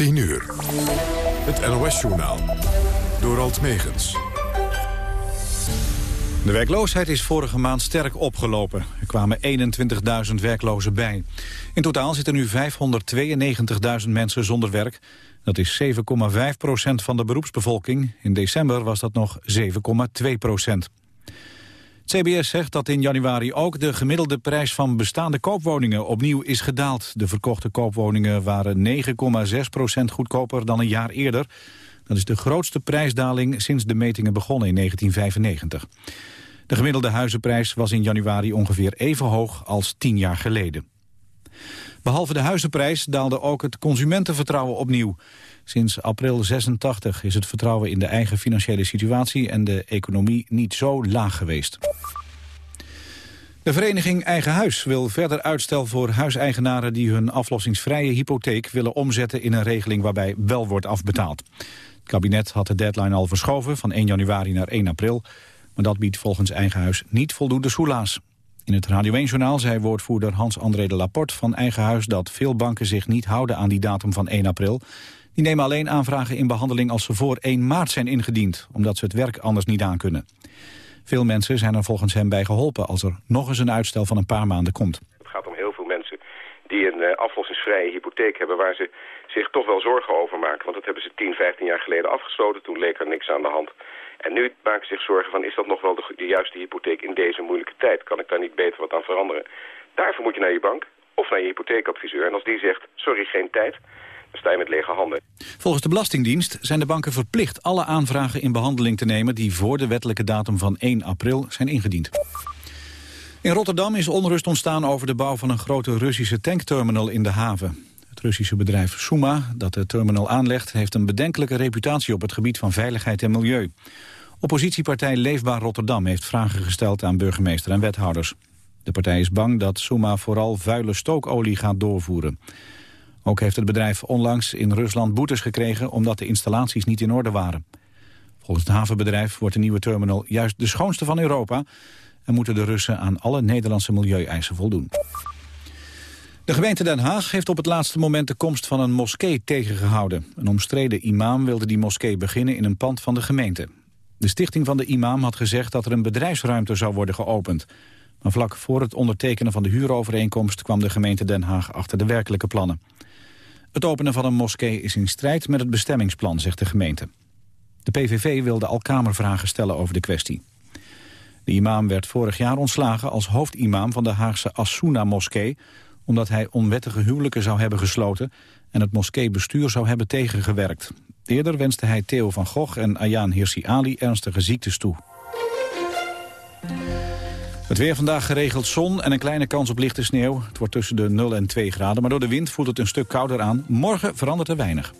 10 uur. Het NOS-journaal. Door Alt Megens. De werkloosheid is vorige maand sterk opgelopen. Er kwamen 21.000 werklozen bij. In totaal zitten nu 592.000 mensen zonder werk. Dat is 7,5 procent van de beroepsbevolking. In december was dat nog 7,2 procent. CBS zegt dat in januari ook de gemiddelde prijs van bestaande koopwoningen opnieuw is gedaald. De verkochte koopwoningen waren 9,6 procent goedkoper dan een jaar eerder. Dat is de grootste prijsdaling sinds de metingen begonnen in 1995. De gemiddelde huizenprijs was in januari ongeveer even hoog als tien jaar geleden. Behalve de huizenprijs daalde ook het consumentenvertrouwen opnieuw. Sinds april 86 is het vertrouwen in de eigen financiële situatie en de economie niet zo laag geweest. De vereniging Eigen Huis wil verder uitstel voor huiseigenaren die hun aflossingsvrije hypotheek willen omzetten in een regeling waarbij wel wordt afbetaald. Het kabinet had de deadline al verschoven van 1 januari naar 1 april, maar dat biedt volgens Eigen Huis niet voldoende soelaas. In het Radio 1-journaal zei woordvoerder Hans-André de Laporte van Eigen Huis dat veel banken zich niet houden aan die datum van 1 april. Die nemen alleen aanvragen in behandeling als ze voor 1 maart zijn ingediend, omdat ze het werk anders niet aankunnen. Veel mensen zijn er volgens hem bij geholpen als er nog eens een uitstel van een paar maanden komt. Het gaat om heel veel mensen die een uh, aflossingsvrije hypotheek hebben waar ze zich toch wel zorgen over maken. Want dat hebben ze 10, 15 jaar geleden afgesloten, toen leek er niks aan de hand. En nu maken ze zich zorgen van, is dat nog wel de, de juiste hypotheek in deze moeilijke tijd? Kan ik daar niet beter wat aan veranderen? Daarvoor moet je naar je bank of naar je hypotheekadviseur. En als die zegt, sorry, geen tijd, sta met lege handen. Volgens de Belastingdienst zijn de banken verplicht alle aanvragen in behandeling te nemen... die voor de wettelijke datum van 1 april zijn ingediend. In Rotterdam is onrust ontstaan over de bouw van een grote Russische tankterminal in de haven. Het Russische bedrijf Suma, dat de terminal aanlegt... heeft een bedenkelijke reputatie op het gebied van veiligheid en milieu. Oppositiepartij Leefbaar Rotterdam heeft vragen gesteld aan burgemeester en wethouders. De partij is bang dat Suma vooral vuile stookolie gaat doorvoeren. Ook heeft het bedrijf onlangs in Rusland boetes gekregen omdat de installaties niet in orde waren. Volgens het havenbedrijf wordt de nieuwe terminal juist de schoonste van Europa... en moeten de Russen aan alle Nederlandse milieueisen voldoen. De gemeente Den Haag heeft op het laatste moment de komst van een moskee tegengehouden. Een omstreden imam wilde die moskee beginnen in een pand van de gemeente. De stichting van de imam had gezegd dat er een bedrijfsruimte zou worden geopend. Maar vlak voor het ondertekenen van de huurovereenkomst kwam de gemeente Den Haag achter de werkelijke plannen. Het openen van een moskee is in strijd met het bestemmingsplan, zegt de gemeente. De PVV wilde al kamervragen stellen over de kwestie. De imam werd vorig jaar ontslagen als hoofdimam van de Haagse Assouna-moskee... omdat hij onwettige huwelijken zou hebben gesloten... en het moskeebestuur zou hebben tegengewerkt. Eerder wenste hij Theo van Gogh en Ayaan Hirsi Ali ernstige ziektes toe. Het weer vandaag geregeld zon en een kleine kans op lichte sneeuw. Het wordt tussen de 0 en 2 graden, maar door de wind voelt het een stuk kouder aan. Morgen verandert er weinig.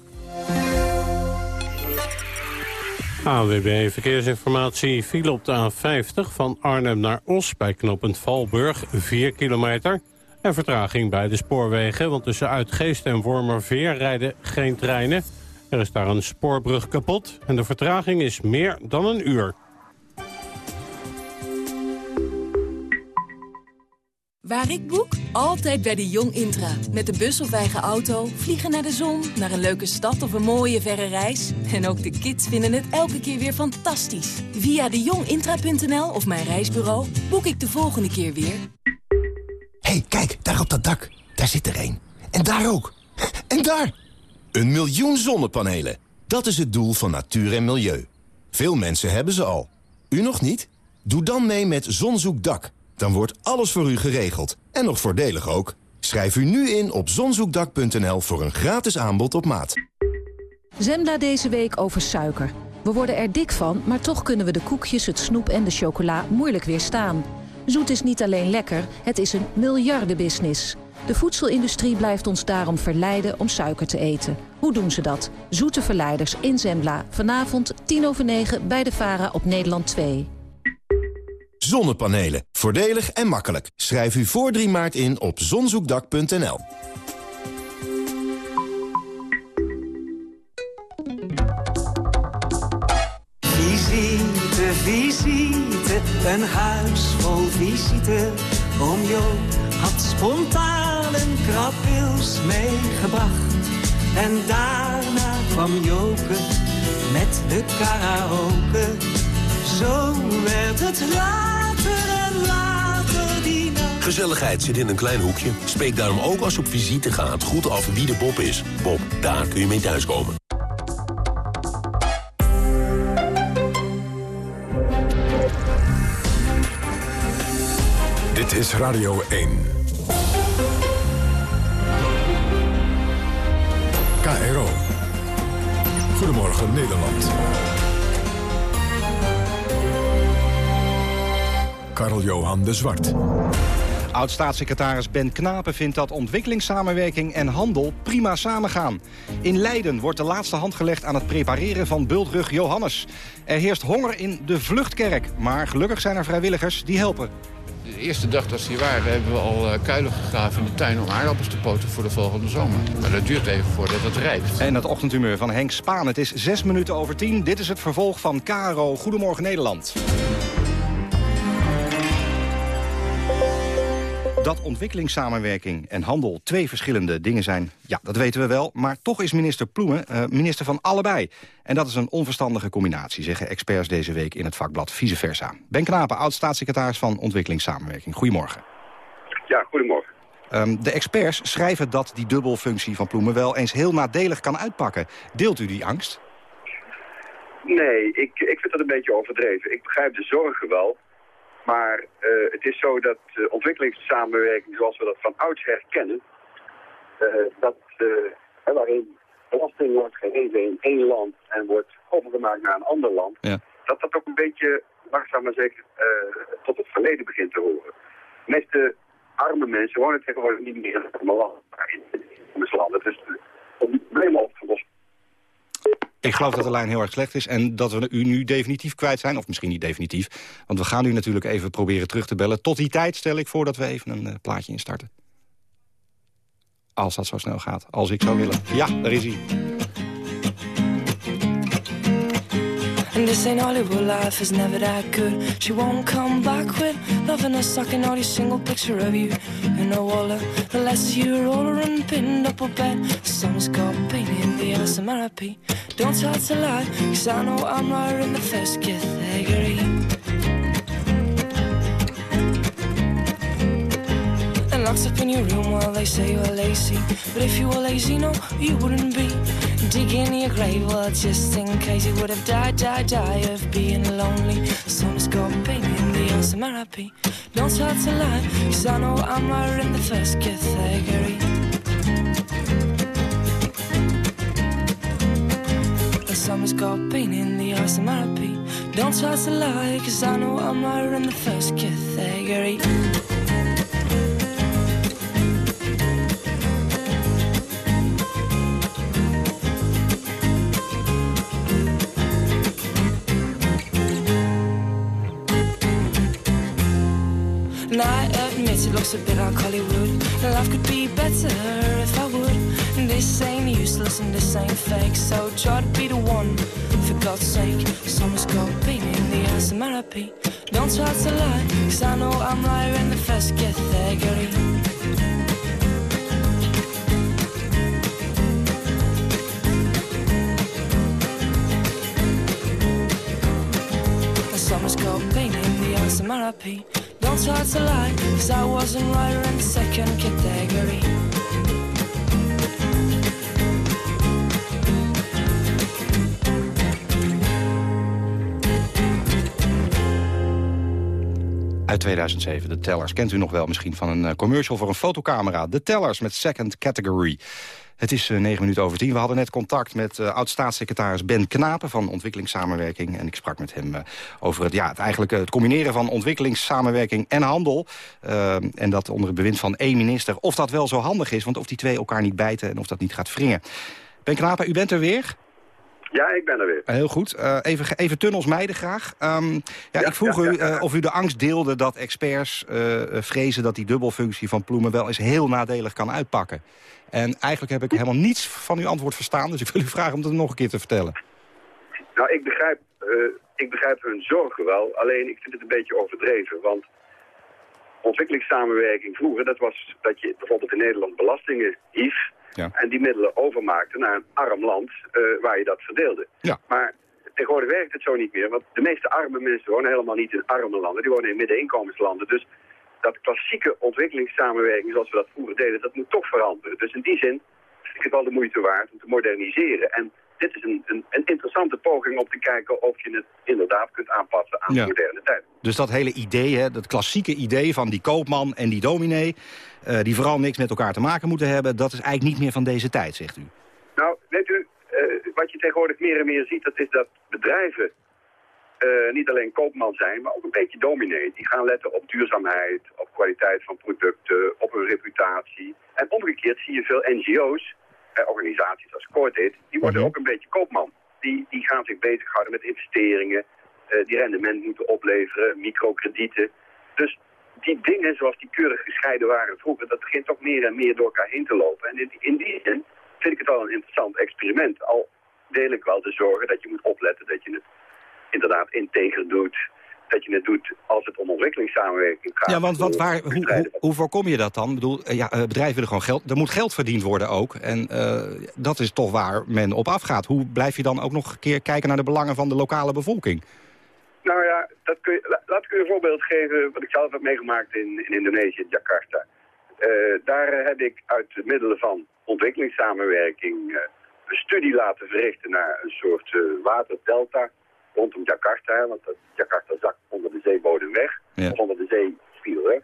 AWB Verkeersinformatie viel op de A50 van Arnhem naar Os... bij knooppunt Valburg, 4 kilometer. En vertraging bij de spoorwegen, want tussen Uitgeest en Wormerveer rijden geen treinen. Er is daar een spoorbrug kapot en de vertraging is meer dan een uur. Waar ik boek? Altijd bij de Jong Intra. Met de bus of eigen auto, vliegen naar de zon, naar een leuke stad of een mooie verre reis. En ook de kids vinden het elke keer weer fantastisch. Via de jongintra.nl of mijn reisbureau boek ik de volgende keer weer. hey, kijk, daar op dat dak. Daar zit er een. En daar ook. En daar! Een miljoen zonnepanelen. Dat is het doel van natuur en milieu. Veel mensen hebben ze al. U nog niet? Doe dan mee met Zonzoekdak. Dan wordt alles voor u geregeld. En nog voordelig ook. Schrijf u nu in op zonzoekdak.nl voor een gratis aanbod op maat. Zembla deze week over suiker. We worden er dik van, maar toch kunnen we de koekjes, het snoep en de chocola moeilijk weerstaan. Zoet is niet alleen lekker, het is een miljardenbusiness. De voedselindustrie blijft ons daarom verleiden om suiker te eten. Hoe doen ze dat? Zoete verleiders in Zembla. Vanavond 10 over 9 bij de VARA op Nederland 2. Zonnepanelen. Voordelig en makkelijk. Schrijf u voor 3 maart in op zonzoekdak.nl. Visite, visite, een huis vol visite. Oom Jo had spontaan een krabwils meegebracht. En daar kwam Joke met de karaoke. Zo werd het later en later die nacht. Gezelligheid zit in een klein hoekje. Spreek daarom ook als je op visite gaat goed af wie de Bob is. Bob, daar kun je mee thuiskomen. Dit is Radio 1. KRO. Goedemorgen Nederland. Karl-Johan de Zwart. Oud-staatssecretaris Ben Knapen vindt dat ontwikkelingssamenwerking en handel prima samengaan. In Leiden wordt de laatste hand gelegd aan het prepareren van bultrug Johannes. Er heerst honger in de Vluchtkerk, maar gelukkig zijn er vrijwilligers die helpen. De eerste dag dat ze hier waren hebben we al eh, kuilen gegraven in de tuin om aardappels te poten voor de volgende zomer. Maar dat duurt even voordat het rijpt. En het ochtendhumeur van Henk Spaan. Het is zes minuten over tien. Dit is het vervolg van KRO Goedemorgen Nederland. Dat ontwikkelingssamenwerking en handel twee verschillende dingen zijn, ja, dat weten we wel. Maar toch is minister Ploemen uh, minister van allebei. En dat is een onverstandige combinatie, zeggen experts deze week in het vakblad Vice Versa. Ben Knapen, oud-staatssecretaris van ontwikkelingssamenwerking. Goedemorgen. Ja, goedemorgen. Um, de experts schrijven dat die dubbelfunctie van Ploemen wel eens heel nadelig kan uitpakken. Deelt u die angst? Nee, ik, ik vind dat een beetje overdreven. Ik begrijp de zorgen wel. Maar uh, het is zo dat uh, ontwikkelingssamenwerking zoals we dat van oudsher kennen, uh, dat, waarin belasting wordt gegeven in één land en wordt overgemaakt naar een ander land, ja. dat dat ook een beetje langzaam maar zeker tot het verleden begint te horen. De meeste arme mensen wonen tegenwoordig niet meer in het land, maar in landen. Dus om die problemen op te lossen ik geloof dat de lijn heel erg slecht is en dat we u nu definitief kwijt zijn. Of misschien niet definitief, want we gaan u natuurlijk even proberen terug te bellen. Tot die tijd stel ik voor dat we even een uh, plaatje instarten. Als dat zo snel gaat, als ik zou willen. Ja, daar is hij. Never. She won't come back with all single of you pinned up her bed. Ass therapy. Don't try to lie, cause I know I'm right in the first category. And locks up in your room while they say you're lazy. But if you were lazy, no, you wouldn't be digging your grave. Well, just in case you would have died, died, died of being lonely. Summer's got pain in the of therapy. Don't try to lie, cause I know I'm right in the first category. Summer's got pain in the ass of therapy. Don't try to lie, cause I know I'm right in the first category. And I admit it looks a bit like Hollywood. Life could be better if I this ain't useless and this ain't fake. So try to be the one, for God's sake. Summer's got pain in the ass of therapy. Don't try to lie, cause I know I'm right in the first category. Summer's got pain in the ass of therapy. Don't try to lie, cause I wasn't right in the second category. Uit 2007, de Tellers. Kent u nog wel misschien van een commercial voor een fotocamera. De Tellers met Second Category. Het is negen uh, minuten over tien. We hadden net contact met uh, oud-staatssecretaris Ben Knapen van ontwikkelingssamenwerking. En ik sprak met hem over het, ja, het, eigenlijk, het combineren van ontwikkelingssamenwerking en handel. en dat onder het bewind van één minister. Of dat wel zo handig is, want of die twee elkaar niet bijten en of dat niet gaat wringen. Ben Knapen, u bent er weer? Ja, ik ben er weer. Heel goed. Uh, even, even tunnels mijden graag. Um, ja, ja, ik vroeg ja, u uh, of u de angst deelde dat experts uh, vrezen... dat die dubbelfunctie van Ploemen wel eens heel nadelig kan uitpakken. En eigenlijk heb ik helemaal niets van uw antwoord verstaan... dus ik wil u vragen om dat nog een keer te vertellen. Nou, ik begrijp, ik begrijp hun zorgen wel. Alleen, ik vind het een beetje overdreven. Want ontwikkelingssamenwerking vroeger... dat was dat je bijvoorbeeld in Nederland belastingen hief... Ja. En die middelen overmaakten naar een arm land eh, waar je dat verdeelde. Ja. Maar tegenwoordig werkt het zo niet meer, want de meeste arme mensen wonen helemaal niet in arme landen. Die wonen in middeninkomenslanden. Dus dat klassieke ontwikkelingssamenwerking zoals we dat vroeger deden, dat moet toch veranderen. Dus in die zin vind ik het wel de moeite waard om te moderniseren. En dit is een, een, een interessante poging om te kijken of je het inderdaad kunt aanpassen aan Ja. de moderne tijd. Dus dat hele idee, hè, dat klassieke idee van die koopman en die dominee... eh, die vooral niks met elkaar te maken moeten hebben... dat is eigenlijk niet meer van deze tijd, zegt u. Nou, weet u, eh, wat je tegenwoordig meer en meer ziet, dat is dat bedrijven eh, niet alleen koopman zijn, maar ook een beetje dominee. Die gaan letten op duurzaamheid, op kwaliteit van producten, op hun reputatie. En omgekeerd zie je veel NGO's, organisaties als Cordaid, die worden ook een beetje koopman. Die, die gaan zich bezighouden met investeringen, eh, die rendement moeten opleveren, microkredieten. Dus die dingen zoals die keurig gescheiden waren vroeger, dat begint toch meer en meer door elkaar heen te lopen. En in, in die zin vind ik het wel een interessant experiment. Al deel ik wel de zorgen dat je moet opletten dat je het inderdaad integer doet. Dat je het doet als het om ontwikkelingssamenwerking gaat. Ja, want waar, hoe, hoe, hoe voorkom je dat dan? Ik bedoel, eh, ja, eh, bedrijven willen gewoon geld. Er moet geld verdiend worden ook. En eh, dat is toch waar men op afgaat. Hoe blijf je dan ook nog een keer kijken naar de belangen van de lokale bevolking? Nou ja, dat kun je, la- laat ik u een voorbeeld geven wat ik zelf heb meegemaakt in, in Indonesië, Jakarta. Daar heb ik uit de middelen van ontwikkelingssamenwerking een studie laten verrichten naar een soort waterdelta rondom Jakarta. hè, Want Jakarta zakt onder de zeebodem weg, Ja. of onder de zeespiegel weg.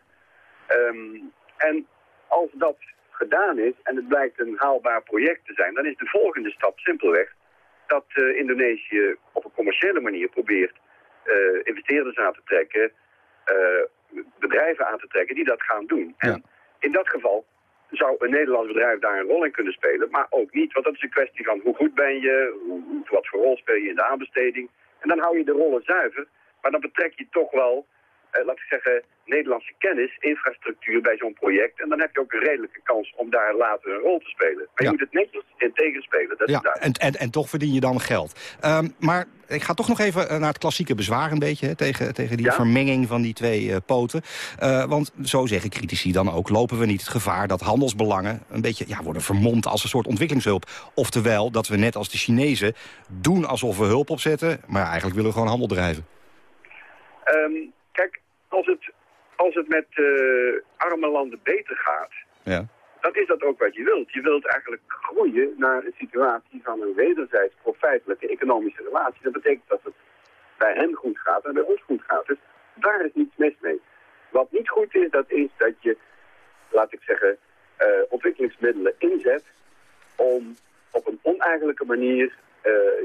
Ehm, en als dat gedaan is en het blijkt een haalbaar project te zijn, dan is de volgende stap simpelweg dat eh, Indonesië op een commerciële manier probeert eh, investeerders aan te trekken, eh, bedrijven aan te trekken die dat gaan doen. En in dat geval zou een Nederlands bedrijf daar een rol in kunnen spelen, maar ook niet, want dat is een kwestie van hoe goed ben je, hoe- wat voor rol speel je in de aanbesteding. En dan hou je de rollen zuiver, maar dan betrek je toch wel, laat ik zeggen, Nederlandse kennis, infrastructuur bij zo'n project. En dan heb je ook een redelijke kans om daar later een rol te spelen. Maar je moet het netjes integer spelen, dat Ja, en, en, en toch verdien je dan geld. Ehm, maar ik ga toch nog even eh, naar het klassieke bezwaar een beetje... Hè, tegen, tegen die Ja? vermenging van die twee eh, poten. Eh, want zo zeggen critici dan ook... lopen we niet het gevaar dat handelsbelangen een beetje ja, worden vermomd... als een soort ontwikkelingshulp. Oftewel dat we net als de Chinezen doen alsof we hulp opzetten... maar eigenlijk willen we gewoon handel drijven. Ehm, als het, als het met eh, arme landen beter gaat, Ja. dan is dat ook wat je wilt. Je wilt eigenlijk groeien naar een situatie van een wederzijds profijtelijke economische relatie. Dat betekent dat het bij hen goed gaat en bij ons goed gaat. Dus daar is niets mis mee. Wat niet goed is, dat is dat je, laat ik zeggen, eh, ontwikkelingsmiddelen inzet om op een oneigenlijke manier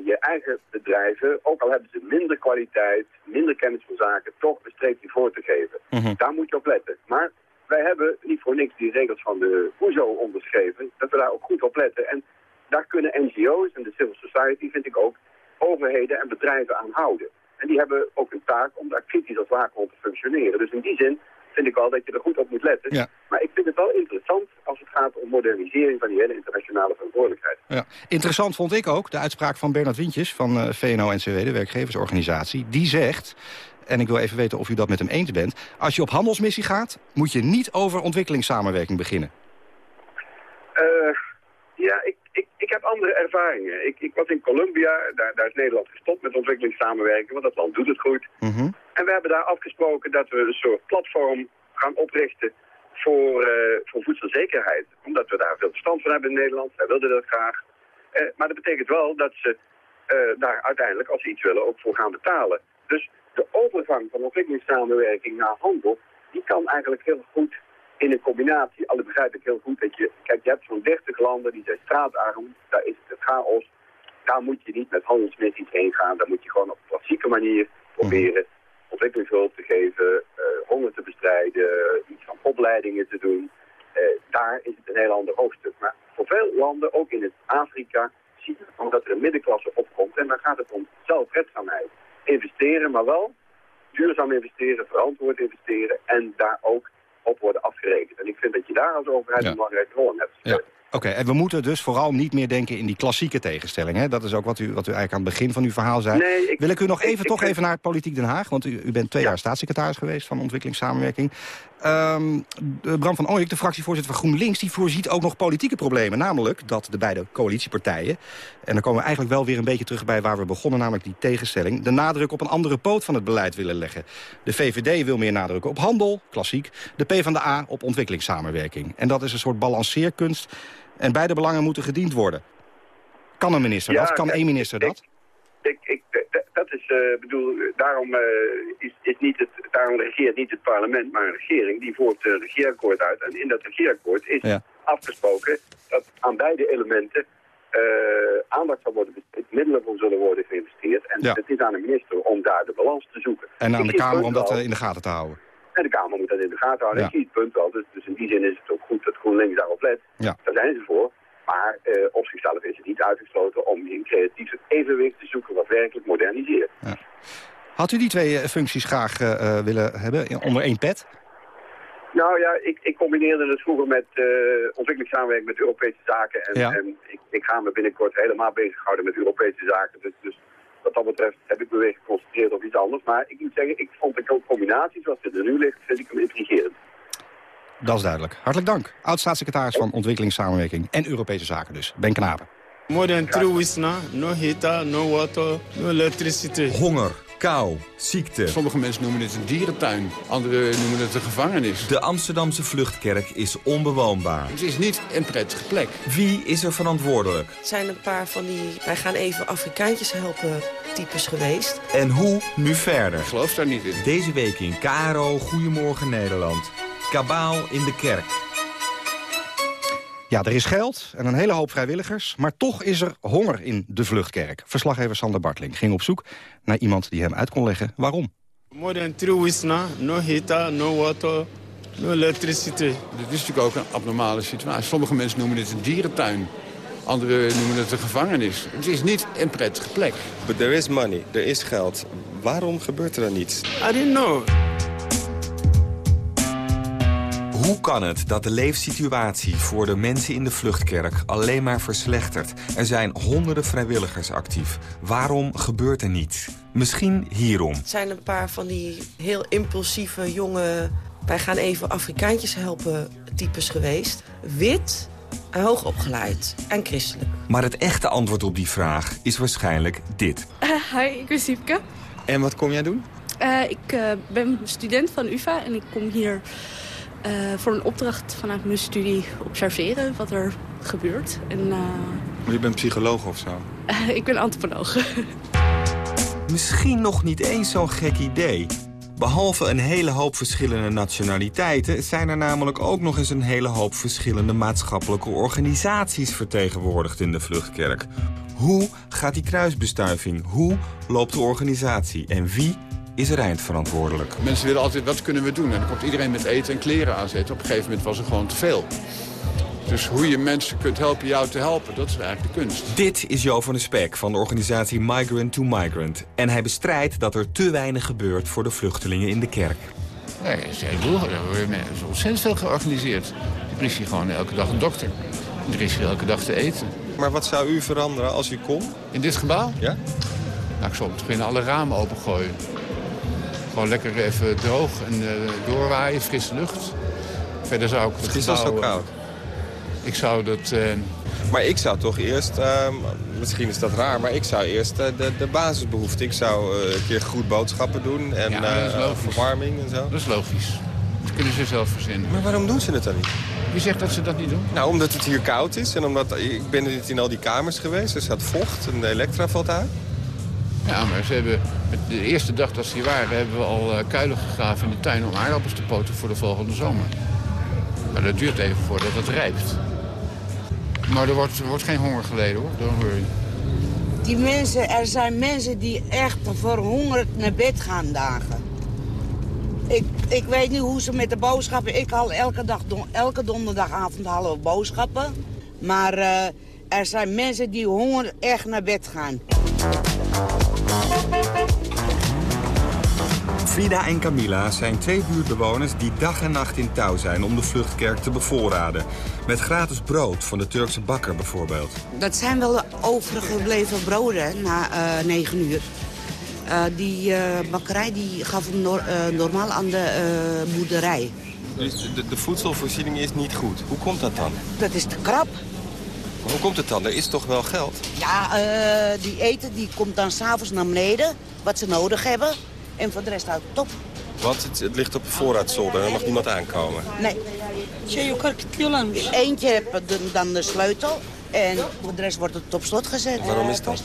je eigen bedrijven, ook al hebben ze minder kwaliteit, minder kennis van zaken, toch een streepje voor te geven. Mhm. Daar moet je op letten. Maar wij hebben niet voor niks die regels van de OESO onderschreven, dat we daar ook goed op letten. En daar kunnen NGO's en de civil society, vind ik ook, overheden en bedrijven aan houden. En die hebben ook een taak om daar kritisch als waakhond te functioneren. Dus in die zin vind ik wel dat je er goed op moet letten. Ja. Maar ik vind het wel interessant als het gaat om modernisering van die hele internationale verantwoordelijkheid. Ja. Interessant vond ik ook de uitspraak van Bernard Wintjes van eh, VNO-NCW, de werkgeversorganisatie. Die zegt, en ik wil even weten of u dat met hem eens bent... als je op handelsmissie gaat, moet je niet over ontwikkelingssamenwerking beginnen. Eh, ja, ik heb andere ervaringen. Ik, ik was in Colombia, daar, daar is Nederland gestopt met ontwikkelingssamenwerking, want dat land doet het goed. Mhm. En we hebben daar afgesproken dat we een soort platform gaan oprichten voor, eh, voor voedselzekerheid. Omdat we daar veel verstand van hebben in Nederland. Wij wilden dat graag. Eh, maar dat betekent wel dat ze eh, daar uiteindelijk, als ze iets willen, ook voor gaan betalen. Dus de overgang van ontwikkelingssamenwerking naar handel, die kan eigenlijk heel goed in een combinatie. Alle begrijp ik heel goed dat je, kijk, je hebt zo'n 30 landen die zijn straatarm, daar is het chaos. Daar moet je niet met handelsmissies heen gaan. Daar moet je gewoon op klassieke manier proberen ontwikkelingshulp te geven, eh, honger te bestrijden, iets van opleidingen te doen. Eh, daar is het een heel ander hoofdstuk. Maar voor veel landen, ook in het Afrika, zie je dat er een middenklasse opkomt. En dan gaat het om zelfredzaamheid. Investeren, maar wel duurzaam investeren, verantwoord investeren en daar ook op worden afgerekend. En ik vind dat je daar als overheid een belangrijke rol in hebt. Ja. Oké, en we moeten dus vooral niet meer denken in die klassieke tegenstelling. Hè? Dat is ook wat u, wat u eigenlijk aan het begin van uw verhaal zei. Nee, ik- Wil ik u nog even, ik- toch ik- even naar het Politiek Den Haag? Want u, u bent twee jaar staatssecretaris geweest van ontwikkelingssamenwerking. De Bram van Ooyek, de fractievoorzitter van GroenLinks... die voorziet ook nog politieke problemen. Namelijk dat de beide coalitiepartijen... en dan komen we eigenlijk wel weer een beetje terug bij waar we begonnen... namelijk die tegenstelling, de nadruk op een andere poot van het beleid willen leggen. De VVD wil meer nadruk op handel, klassiek. De PvdA op ontwikkelingssamenwerking. En dat is een soort balanceerkunst. En beide belangen moeten gediend worden. Kan een minister Ja, dat? Kan één minister dat? Ik, ik, dat is, eh bedoel, daarom, eh, is, is niet het, daarom regeert niet het parlement, maar een regering. Die voert een regeerakkoord uit. En in dat regeerakkoord is Ja. afgesproken dat aan beide elementen eh, aandacht zal worden besteed, middelen voor zullen worden geïnvesteerd. En Ja. het is aan de minister om daar de balans te zoeken. En aan de Kamer om dat eh, in de gaten te houden. En de Kamer moet dat in de gaten houden. Ja. Ik zie het punt wel. Dus, dus in die zin is het ook goed dat GroenLinks daarop let. Ja. Daar zijn ze voor. Maar eh, op zichzelf is het niet uitgesloten om een creatief evenwicht te zoeken wat werkelijk moderniseert. Had u die twee eh, functies graag eh, willen hebben in- onder één pet? Nou ja, ik, ik combineerde het vroeger met eh ontwikkelingssamenwerking met Europese zaken. En, Ja. en ik, ik ga me binnenkort helemaal bezighouden met Europese zaken. Dus, dus wat dat betreft heb ik me weer geconcentreerd op iets anders. Maar ik moet zeggen, ik vond de combinatie zoals het er nu ligt, vind ik hem intrigerend. Dat is duidelijk. Hartelijk dank. Oud-staatssecretaris van Ontwikkelingssamenwerking en Europese Zaken dus. Ben Knapen. More than three weeks now, no heater, no water, no electricity. Honger, kou, ziekte. Sommige mensen noemen het een dierentuin, anderen noemen het een gevangenis. De Amsterdamse vluchtkerk is onbewoonbaar. Het is niet een prettige plek. Wie is er verantwoordelijk? Het zijn een paar van die, wij gaan even Afrikaantjes helpen types geweest. En hoe nu verder? Ik geloof daar niet in. Deze week in Karo, Goedemorgen Nederland. Kabaal in de kerk. Ja, er is geld en een hele hoop vrijwilligers, maar toch is er honger in de vluchtkerk. Verslaggever Sander Bartling ging op zoek naar iemand die hem uit kon leggen waarom. More than three weeks now, no heater, no water, no electricity. Dit is natuurlijk ook een abnormale situatie. Sommige mensen noemen dit een dierentuin. Anderen noemen het een gevangenis. Het is niet een prettige plek. But there is money, er is geld. Waarom gebeurt er dan niets? I didn't know. Hoe kan het dat de leefsituatie voor de mensen in de vluchtkerk alleen maar verslechtert? Er zijn honderden vrijwilligers actief. Waarom gebeurt er niets? Misschien hierom. Het zijn een paar van die heel impulsieve jonge, wij gaan even Afrikaantjes helpen types geweest. Wit, en hoogopgeleid en christelijk. Maar het echte antwoord op die vraag is waarschijnlijk dit. hi, ik ben Siepke. En wat kom jij doen? Eh, ik eh, ben student van UvA en ik kom hier eh, voor een opdracht vanuit mijn studie observeren wat er gebeurt. En eh, Je bent psycholoog of zo? ik ben antropoloog. Misschien nog niet eens zo'n gek idee. Behalve een hele hoop verschillende nationaliteiten... zijn er namelijk ook nog eens een hele hoop verschillende maatschappelijke organisaties vertegenwoordigd in de vluchtkerk. Hoe gaat die kruisbestuiving? Hoe loopt de organisatie? En wie is er eindverantwoordelijk? Mensen willen altijd, wat kunnen we doen? En dan komt iedereen met eten en kleren aanzetten. Op een gegeven moment was er gewoon te veel. Dus hoe je mensen kunt helpen jou te helpen, dat is eigenlijk de kunst. Dit is Jo van der Spek van de organisatie Migrant to Migrant. En hij bestrijdt dat er te weinig gebeurt voor de vluchtelingen in de kerk. Nee, er is, heel veel, er is ontzettend veel georganiseerd. Er is hier gewoon elke dag een dokter. Er is hier elke dag te eten. Maar wat zou u veranderen als u kon? In dit gebouw? Ja? Nou, ik te beginnen alle ramen opengooien. Gewoon lekker even droog en eh, doorwaaien, frisse lucht. Verder zou ik het Het is al zo eh, koud. Ik zou dat... eh, Maar ik zou toch eerst, ehm, misschien is dat raar, maar ik zou eerst de, de basisbehoeften. Ik zou een keer goed boodschappen doen en Ja, verwarming en zo. Dat is logisch. Dat kunnen ze zelf verzinnen. Maar waarom doen ze het dan niet? Wie zegt dat ze dat niet doen? Nou, omdat het hier koud is en omdat ik ben niet in al die kamers geweest. Er staat vocht en de elektra valt uit. Ja, maar ze hebben, de eerste dag dat ze hier waren, hebben we al eh, kuilen gegraven in de tuin om aardappels te poten voor de volgende zomer. Maar dat duurt even voordat het rijpt. Maar er wordt, er wordt geen honger geleden hoor, don't worry. Die mensen, er zijn mensen die echt verhongerd naar bed gaan dagen. Ik, ik weet niet hoe ze met de boodschappen... Ik haal elke, dag, elke donderdagavond halen we boodschappen. Maar eh, er zijn mensen die honger echt naar bed gaan. Frida en Camilla zijn twee buurtbewoners die dag en nacht in touw zijn om de vluchtkerk te bevoorraden. Met gratis brood van de Turkse bakker bijvoorbeeld. Dat zijn wel de overgebleven broden na uh, negen uur. Uh, die uh, bakkerij die gaf hem no normaal aan de boerderij. Dus de, de, voedselvoorziening is niet goed. Hoe komt dat dan? Dat is te krap. Maar hoe komt het dan? Er is toch wel geld? Ja, die eten die komt dan s'avonds naar beneden, wat ze nodig hebben. En voor de rest houdt het top. Want het, het ligt op een voorraadzolder, er mag niemand aankomen. Nee. Eentje heeft dan de sleutel en voor de rest wordt het op slot gezet. Waarom is dat?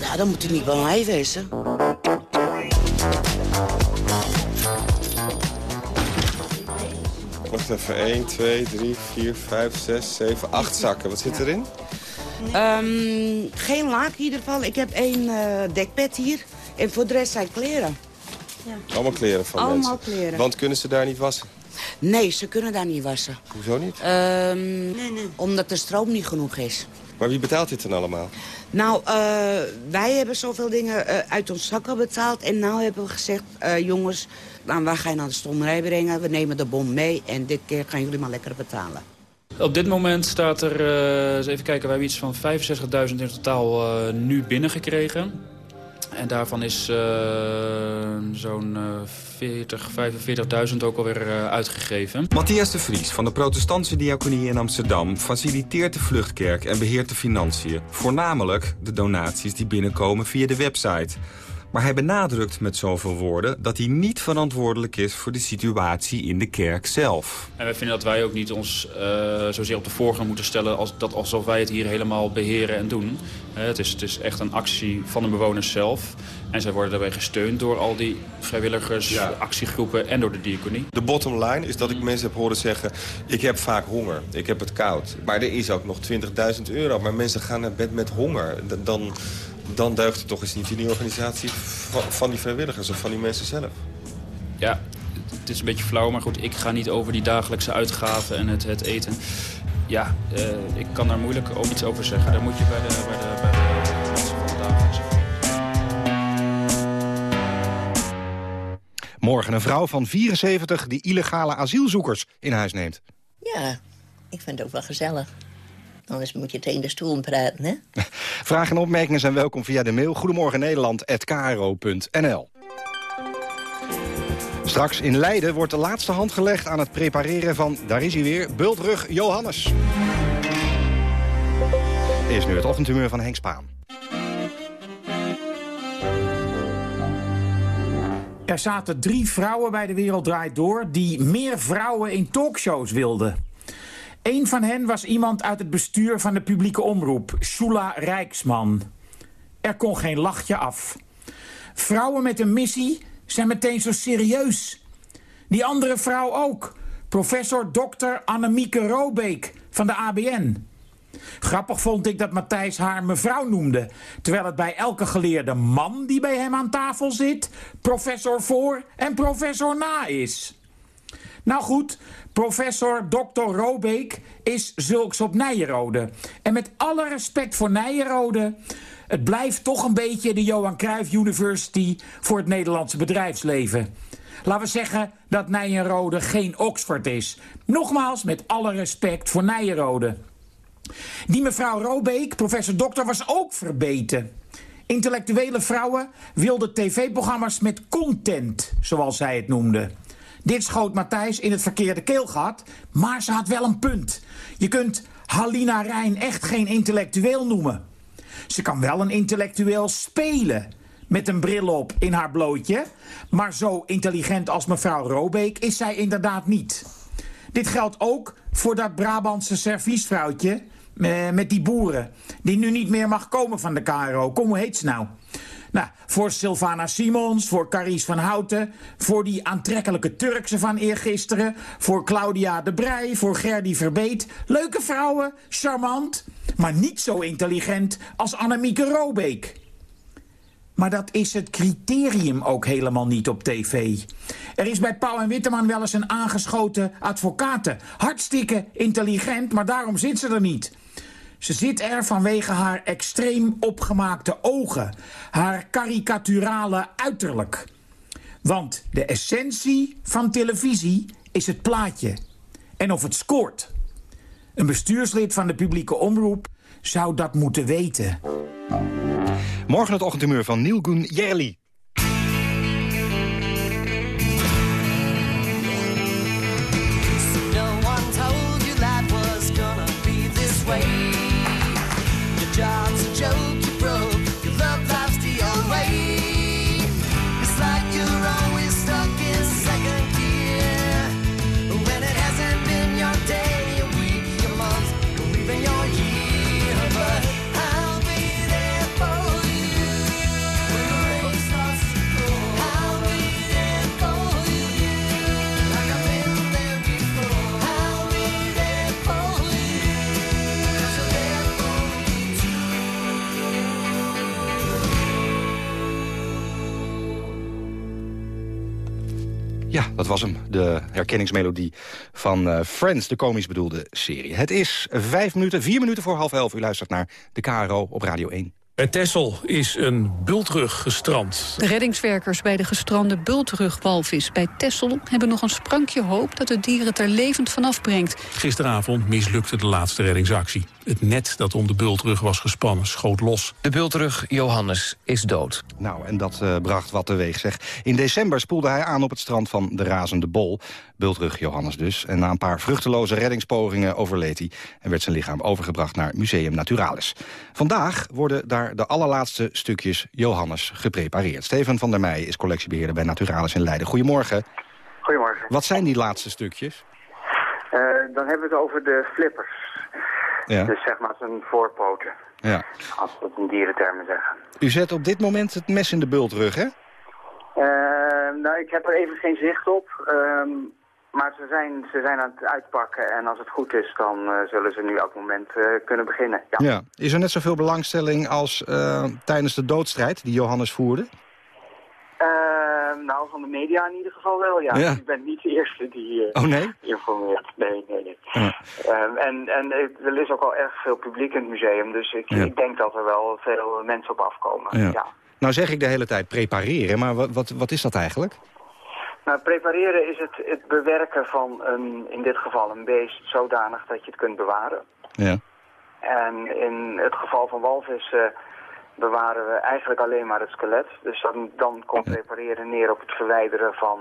Ja, dan moet hij niet bij mij wezen. Wacht even, 1, 2, 3, 4, 5, 6, 7, 8 zakken. Wat zit erin? Um, geen laak in ieder geval. Ik heb één uh, dekbed hier. En voor de rest zijn kleren. Ja. Allemaal kleren van Allemaal mensen? kleren. Want kunnen ze daar niet wassen? Nee, ze kunnen daar niet wassen. Hoezo niet? Um, nee, nee. Omdat de stroom niet genoeg is. Maar wie betaalt dit dan allemaal? Nou, uh, wij hebben zoveel dingen uh, uit ons zakken betaald. En nu hebben we gezegd, uh, jongens, nou, wij gaan naar de stommerij brengen. We nemen de bom mee en dit keer gaan jullie maar lekker betalen. Op dit moment staat er, eens even kijken, we hebben iets van 65.000 in totaal nu binnengekregen. En daarvan is uh, zo'n uh, 40, 45.000 ook alweer uh, uitgegeven. Matthias de Vries van de protestantse diaconie in Amsterdam... faciliteert de vluchtkerk en beheert de financiën. Voornamelijk de donaties die binnenkomen via de website. Maar hij benadrukt met zoveel woorden dat hij niet verantwoordelijk is voor de situatie in de kerk zelf. En wij vinden dat wij ook niet ons uh, zozeer op de voorgrond moeten stellen als, dat alsof wij het hier helemaal beheren en doen. Uh, het, is, het is echt een actie van de bewoners zelf. En zij worden daarbij gesteund door al die vrijwilligers, ja. actiegroepen en door de diaconie. De bottom line is dat ik mensen heb horen zeggen... ik heb vaak honger, ik heb het koud. Maar er is ook nog 20.000 euro. Maar mensen gaan naar bed met honger. Dan dan deugt het toch eens niet in die organisatie van die vrijwilligers of van die mensen zelf. Ja, het is een beetje flauw, maar goed, ik ga niet over die dagelijkse uitgaven en het, het eten. Ja, uh, ik kan daar moeilijk ook iets over zeggen. Daar moet je bij de, bij de, bij de mensen van de dagelijkse Morgen een vrouw van 74 die illegale asielzoekers in huis neemt. Ja, ik vind het ook wel gezellig. Anders moet je tegen de stoel praten, hè? Vragen en opmerkingen zijn welkom via de mail Goedemorgen Nederland@kro.nl. Straks in Leiden wordt de laatste hand gelegd aan het prepareren van, daar is hij weer, bultrug Johannes. Is nu het ochtendhumeur van Henk Spaan. Er zaten drie vrouwen bij De Wereld Draait Door... die meer vrouwen in talkshows wilden. Een van hen was iemand uit het bestuur van de publieke omroep, Shula Rijksman. Er kon geen lachje af. Vrouwen met een missie zijn meteen zo serieus. Die andere vrouw ook, professor Dr. Annemieke Robeek van de ABN. Grappig vond ik dat Matthijs haar mevrouw noemde... terwijl het bij elke geleerde man die bij hem aan tafel zit... professor voor en professor na is. Nou goed, professor Dr. Robeek is zulks op Nijenrode. En met alle respect voor Nijenrode... het blijft toch een beetje de Johan Cruijff University... voor het Nederlandse bedrijfsleven. Laten we zeggen dat Nijenrode geen Oxford is. Nogmaals, met alle respect voor Nijenrode. Die mevrouw Robeek, professor dokter, was ook verbeten. Intellectuele vrouwen wilden tv-programma's met content, zoals zij het noemde. Dit schoot Matthijs in het verkeerde keelgat, maar ze had wel een punt. Je kunt Halina Rijn echt geen intellectueel noemen. Ze kan wel een intellectueel spelen. Met een bril op in haar blootje. Maar zo intelligent als mevrouw Robeek is zij inderdaad niet. Dit geldt ook voor dat Brabantse serviesvrouwtje eh, met die boeren. Die nu niet meer mag komen van de KRO. Kom, hoe heet ze nou? Nou, voor Sylvana Simons, voor Carice van Houten... voor die aantrekkelijke Turkse van eergisteren... voor Claudia de Brij, voor Gerdy Verbeet. Leuke vrouwen, charmant, maar niet zo intelligent als Annemieke Robeek. Maar dat is het criterium ook helemaal niet op tv. Er is bij Pauw en Witteman wel eens een aangeschoten advocate. Hartstikke intelligent, maar daarom zit ze er niet. Ze zit er vanwege haar extreem opgemaakte ogen. Haar karikaturale uiterlijk. Want de essentie van televisie is het plaatje. En of het scoort. Een bestuurslid van de publieke omroep zou dat moeten weten. Morgen het ochtendhumeur van Neil Gun Jerli. Ja, dat was hem. De herkenningsmelodie van eh, Friends, de komisch bedoelde serie. Het is vijf minuten, vier minuten voor half elf. U luistert naar de KRO op Radio 1. Bij Texel is een bultrug gestrand. De reddingswerkers bij de gestrande bultrugwalvis bij Texel... hebben nog een sprankje hoop dat het dier het er levend vanaf brengt. Gisteravond mislukte de laatste reddingsactie. Het net dat om de bultrug was gespannen schoot los. De bultrug Johannes is dood. Nou, en dat eh, bracht wat teweeg, zeg. In december spoelde hij aan op het strand van de Razende Bol. Bultrug Johannes dus. En na een paar vruchteloze reddingspogingen overleed hij... en werd zijn lichaam overgebracht naar Museum Naturalis. Vandaag worden daar de allerlaatste stukjes Johannes geprepareerd. Steven van der Meij is collectiebeheerder bij Naturalis in Leiden. Goedemorgen. Goedemorgen. Wat zijn die laatste stukjes? Eh, dan hebben we het over de flippers. Ja. Dus zeg maar zijn voorpoten, Ja. als we het in dierentermen zeggen. U zet op dit moment het mes in de bultrug, hè? Eh, nou, ik heb er even geen zicht op. ehm, maar ze zijn, ze zijn aan het uitpakken. En als het goed is, dan eh, zullen ze nu elk moment eh, kunnen beginnen. Ja. Ja. Is er net zoveel belangstelling als eh, tijdens de doodstrijd die Johannes voerde? Eh, nou, van de media in ieder geval wel, ja. Ja. Ik ben niet de eerste die Oh, nee? informeert. Nee, nee, nee. Ja. Ehm, en en er is ook al erg veel publiek in het museum. Dus ik, ik denk dat er wel veel mensen op afkomen. Ja. ja. Nou zeg ik de hele tijd prepareren, maar wat, wat, wat is dat eigenlijk? Nou, prepareren is het, het bewerken van een, in dit geval een beest zodanig dat je het kunt bewaren. Ja. En in het geval van walvissen bewaren we eigenlijk alleen maar het skelet. Dus dan, dan komt prepareren neer op het verwijderen van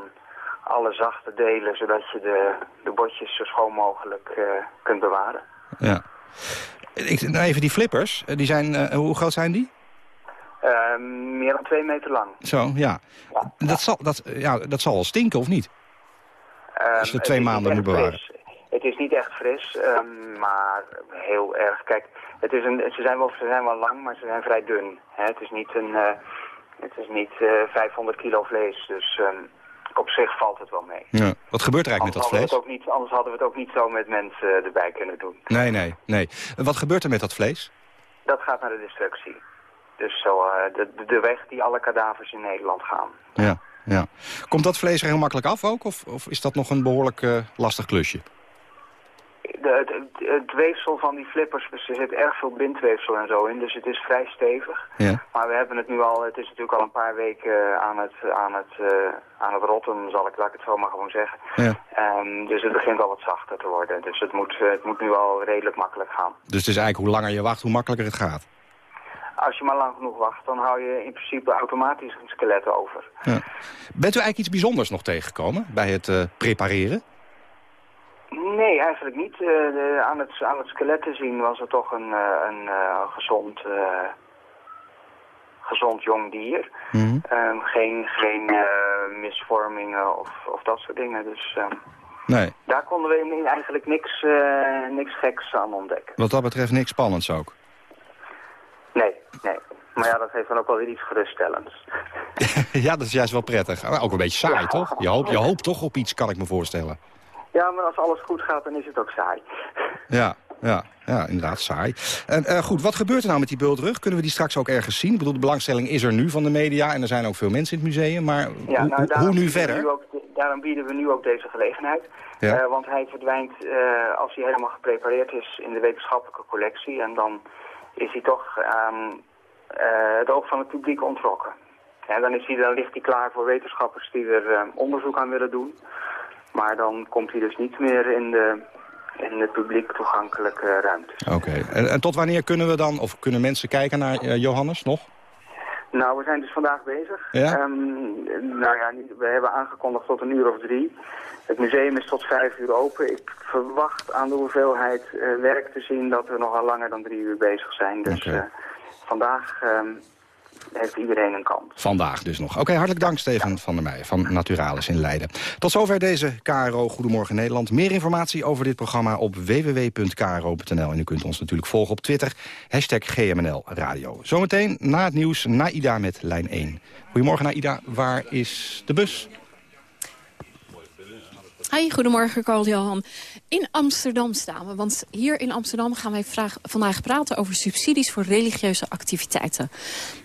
alle zachte delen, zodat je de, de botjes zo schoon mogelijk eh, kunt bewaren. ja. Ik, nou even die flippers, eh, die zijn, eh, hoe groot zijn die? Eh, meer dan twee meter lang. Zo, ja. Dat, zal, dat, ja, dat zal wel stinken, of niet? Ehm, Als je twee maanden moet bewaren. fris. Het is niet echt fris, ehm, maar heel erg. Kijk, het is een, ze, zijn wel, ze zijn wel lang, maar ze zijn vrij dun. Hè? Het is niet, een, eh, het is niet eh, 500 kilo vlees, dus ehm, op zich valt het wel mee. Ja. Wat gebeurt er eigenlijk met dat vlees? het ook niet, anders hadden we het ook niet zo met mensen eh, erbij kunnen doen. Nee, nee, nee. Wat gebeurt er met dat vlees? Dat gaat naar de destructie. Dus zo, eh, de, de- weg die alle kadavers in Nederland gaan. Ja, ja. Komt dat vlees er heel makkelijk af ook? Of, of is dat nog een behoorlijk eh, lastig klusje? De, het, weefsel van die flippers, dus er zit erg veel bindweefsel en zo in, dus het is vrij stevig. Ja. Maar we hebben het nu al, het is natuurlijk al een paar weken aan het, aan het, eh, aan het rotten, zal ik, laat ik het zo maar gewoon zeggen. Ja. Ehm, dus het begint al wat zachter te worden. Dus het moet, eh, het moet nu al redelijk makkelijk gaan. Dus het is eigenlijk hoe langer je wacht, hoe makkelijker het gaat. Als je maar lang genoeg wacht, dan hou je in principe automatisch een skelet over. Ja. Bent u eigenlijk iets bijzonders nog tegengekomen bij het eh, prepareren? Nee, eigenlijk niet. Eh, de- aan, het, aan het skelet te zien was het toch een, eh, een gezond, gezond jong dier. Mhm. Ehm, geen geen misvormingen of, of dat soort dingen. Dus ehm, Nee, daar konden we eigenlijk niks, niks geks aan ontdekken. wat dat betreft niks spannends ook. Nee. Maar ja, dat heeft dan ook wel weer iets geruststellends. ja, dat is juist wel prettig. Maar Ook een beetje saai, toch? Je hoopt, je hoopt toch op iets, kan ik me voorstellen. Ja, maar als alles goed gaat, dan is het ook saai. Ja, ja, ja inderdaad, saai. En, eh, goed, wat gebeurt er nou met die bultrug? Kunnen we die straks ook ergens zien? Ik bedoel, de belangstelling is er nu van de media... en er zijn ook veel mensen in het museum, maar Ja, hoe, nou, hoe- nu verder? nu ook de- daarom bieden we nu ook deze gelegenheid. Ja. Eh, want hij verdwijnt, eh, als hij helemaal geprepareerd is, in de wetenschappelijke collectie. En dan is hij toch eh, het oog van het publiek ontrokken. En dan, is hij, dan ligt hij klaar voor wetenschappers die er eh, onderzoek aan willen doen. Maar dan komt hij dus niet meer in de, in de publiek toegankelijke ruimte. Oké. En, en tot wanneer kunnen we dan, of kunnen mensen kijken naar eh, Johannes nog? Nou, we zijn dus vandaag bezig. Ja? Ehm, nou ja, we hebben aangekondigd tot een uur of drie. Het museum is tot vijf uur open. Ik verwacht aan de hoeveelheid eh, werk te zien dat we nogal langer dan drie uur bezig zijn. Dus eh, vandaag ehm, heeft iedereen een kans. Vandaag dus nog. Oké, hartelijk dank Steven van der Meijen van Naturalis in Leiden. Tot zover deze KRO Goedemorgen Nederland. Meer informatie over dit programma op www.kro.nl. En u kunt ons natuurlijk volgen op Twitter. Hashtag GMNL Radio. Zometeen na het nieuws Naida met lijn 1. Goedemorgen Naida, waar is de bus? Hi, goedemorgen Carl-Johan. In Amsterdam staan we, want hier in Amsterdam gaan wij vandaag praten over subsidies voor religieuze activiteiten.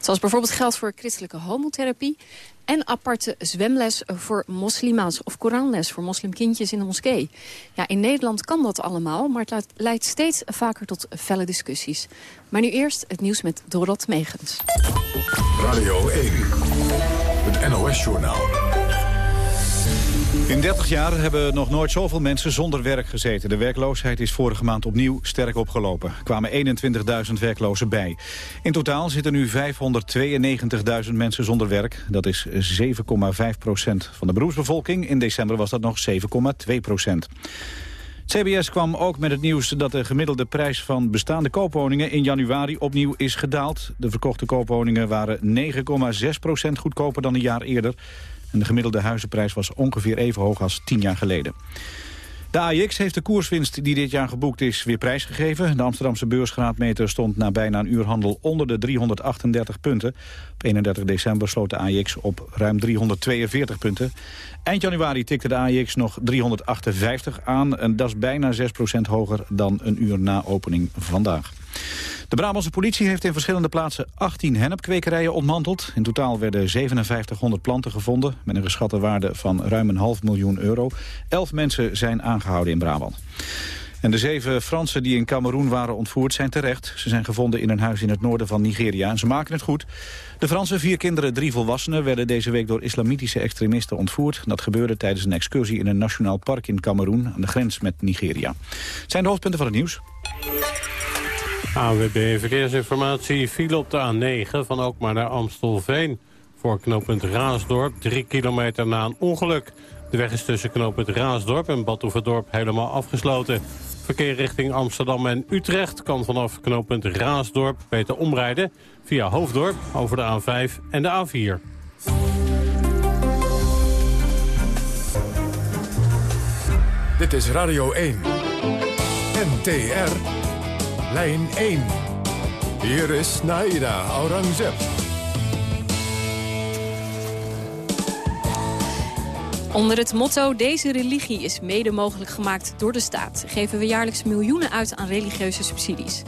Zoals bijvoorbeeld geld voor christelijke homotherapie en aparte zwemles voor moslima's of Koranles voor moslimkindjes in de moskee. Ja, in Nederland kan dat allemaal, maar het leidt- leidt steeds vaker tot felle discussies. Maar nu eerst het nieuws met Dorot Megens. Radio 1, het NOS-journaal. In 30 jaar hebben nog nooit zoveel mensen zonder werk gezeten. De werkloosheid is vorige maand opnieuw sterk opgelopen. Er kwamen 21.000 werklozen bij. In totaal zitten nu 592.000 mensen zonder werk. Dat is 7,5 procent van de beroepsbevolking. In december was dat nog 7,2 procent. CBS kwam ook met het nieuws dat de gemiddelde prijs van bestaande koopwoningen in januari opnieuw is gedaald. De verkochte koopwoningen waren 9,6 procent goedkoper dan een jaar eerder. En de gemiddelde huizenprijs was ongeveer even hoog als 10 jaar geleden. De AIX heeft de koerswinst die dit jaar geboekt is weer prijsgegeven. De Amsterdamse beursgraadmeter stond na bijna een uur handel onder de 338 punten. Op 31 december sloot de AIX op ruim 342 punten. Eind januari tikte de AIX nog 358 aan. En dat is bijna 6% hoger dan een uur na opening vandaag. De Brabantse politie heeft in verschillende plaatsen 18 hennepkwekerijen ontmanteld. In totaal werden 5700 planten gevonden met een geschatte waarde van ruim een half miljoen euro. Elf mensen zijn aangehouden in Brabant. En de zeven Fransen die in Cameroen waren ontvoerd zijn terecht. Ze zijn gevonden in een huis in het noorden van Nigeria en ze maken het goed. De Franse vier kinderen, drie volwassenen, werden deze week door islamitische extremisten ontvoerd. Dat gebeurde tijdens een excursie in een nationaal park in Cameroen aan de grens met Nigeria. Het zijn de hoofdpunten van het nieuws. AWB Verkeersinformatie viel op de A9 van Alkmaar naar Amstelveen. Voor knooppunt Raasdorp, drie kilometer na een ongeluk. De weg is tussen knooppunt Raasdorp en Badhoevedorp helemaal afgesloten. Verkeer richting Amsterdam en Utrecht kan vanaf knooppunt Raasdorp beter omrijden... via Hoofddorp over de A5 en de A4. Dit is Radio 1. NTR. Lijn 1. Hier is Naida Aurangzeb. Onder het motto Deze religie is mede mogelijk gemaakt door de staat... geven we jaarlijks miljoenen uit aan religieuze subsidies.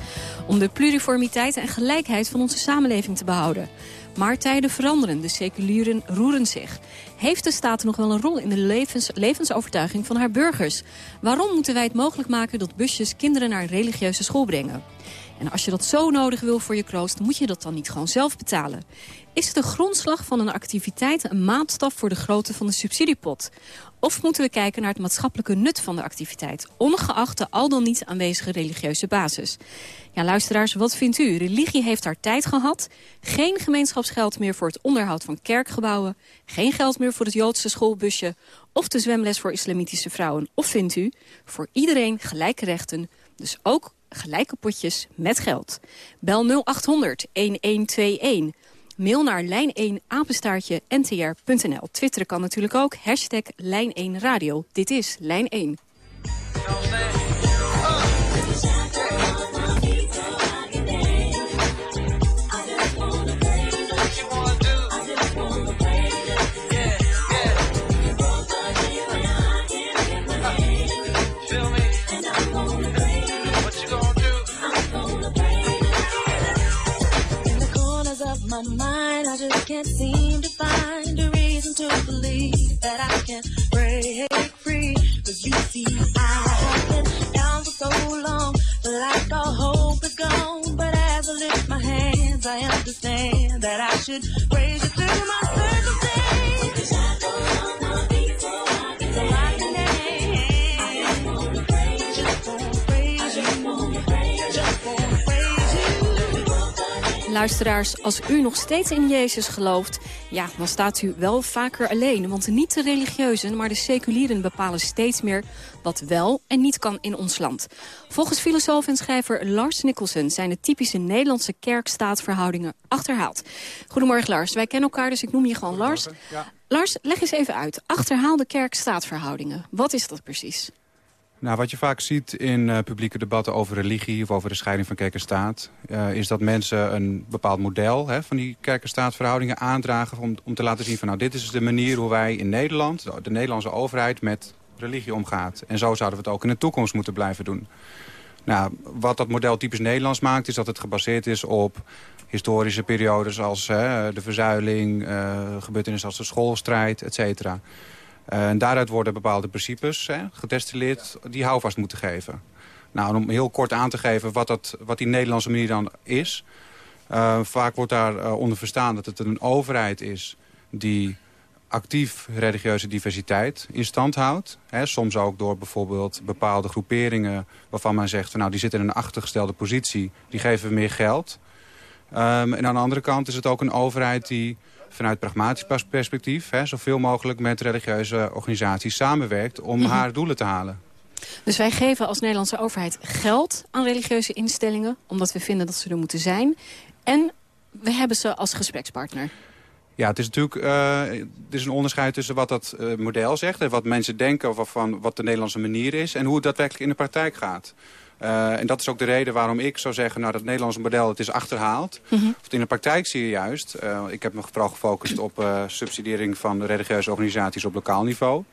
Om de pluriformiteit en gelijkheid van onze samenleving te behouden. Maar tijden veranderen, de seculieren roeren zich. Heeft de staat nog wel een rol in de levens, levensovertuiging van haar burgers? Waarom moeten wij het mogelijk maken dat busjes kinderen naar religieuze school brengen? En als je dat zo nodig wil voor je kroost, moet je dat dan niet gewoon zelf betalen? Is de grondslag van een activiteit een maatstaf voor de grootte van de subsidiepot? Of moeten we kijken naar het maatschappelijke nut van de activiteit... ongeacht de al dan niet aanwezige religieuze basis? Ja, luisteraars, wat vindt u? Religie heeft haar tijd gehad. Geen gemeenschapsgeld meer voor het onderhoud van kerkgebouwen. Geen geld meer voor het Joodse schoolbusje. Of de zwemles voor islamitische vrouwen. Of vindt u, voor iedereen gelijke rechten. Dus ook gelijke potjes met geld. Bel 0800 1121. Mail naar lijn1 apenstaartje ntr.nl. Twitteren kan natuurlijk ook. Hashtag Lijn1 Radio. Dit is Lijn 1. In the corners of my mind, I just can't seem to find a reason to believe that I can break free. Cause you see, I have been down for so long, like all hope is gone. But as I lift my hands, I understand that I should raise through my Luisteraars, als u nog steeds in Jezus gelooft... ja, dan staat u wel vaker alleen. Want niet de religieuzen, maar de seculieren bepalen steeds meer... wat wel en niet kan in ons land. Volgens filosoof en schrijver Lars Nicholson... zijn de typische Nederlandse kerk-staatverhoudingen achterhaald. Goedemorgen Lars, wij kennen elkaar, dus ik noem je gewoon Lars. Lars, leg eens even uit. Achterhaalde kerk-staatverhoudingen. Wat is dat precies? Nou, wat je vaak ziet in eh, publieke debatten over religie... of over de scheiding van kerk en staat... eh, is dat mensen een bepaald model hè, van die kerk en staatverhoudingen aandragen... Om, om te laten zien van nou, dit is de manier hoe wij in Nederland... de Nederlandse overheid met religie omgaat. En zo zouden we het ook in de toekomst moeten blijven doen. Nou, wat dat model typisch Nederlands maakt... is dat het gebaseerd is op historische periodes als hè, de verzuiling... eh, gebeurtenissen als de schoolstrijd, et cetera. Eh, en daaruit worden bepaalde principes hè, gedestilleerd die houvast moeten geven. Nou, om heel kort aan te geven wat, dat, wat die Nederlandse manier dan is. eh, vaak wordt daar eh, onder verstaan dat het een overheid is die actief religieuze diversiteit in stand houdt. Hè, soms ook door bijvoorbeeld bepaalde groeperingen waarvan men zegt... Nou, die zitten in een achtergestelde positie, die geven meer geld. Ehm, en aan de andere kant is het ook een overheid die vanuit pragmatisch perspectief... Hè, zoveel mogelijk met religieuze organisaties samenwerkt om Mhm. haar doelen te halen. Dus wij geven als Nederlandse overheid geld aan religieuze instellingen... omdat we vinden dat ze er moeten zijn. En we hebben ze als gesprekspartner. Ja, het is natuurlijk eh, het is een onderscheid tussen wat dat eh, model zegt... en wat mensen denken of van wat de Nederlandse manier is... en hoe het daadwerkelijk in de praktijk gaat. Eh, en dat is ook de reden waarom ik zou zeggen... nou, dat Nederlandse model het is achterhaald. Want in de praktijk zie je juist... eh, ik heb me vooral gefocust op eh, subsidiëring van religieuze organisaties op lokaal niveau.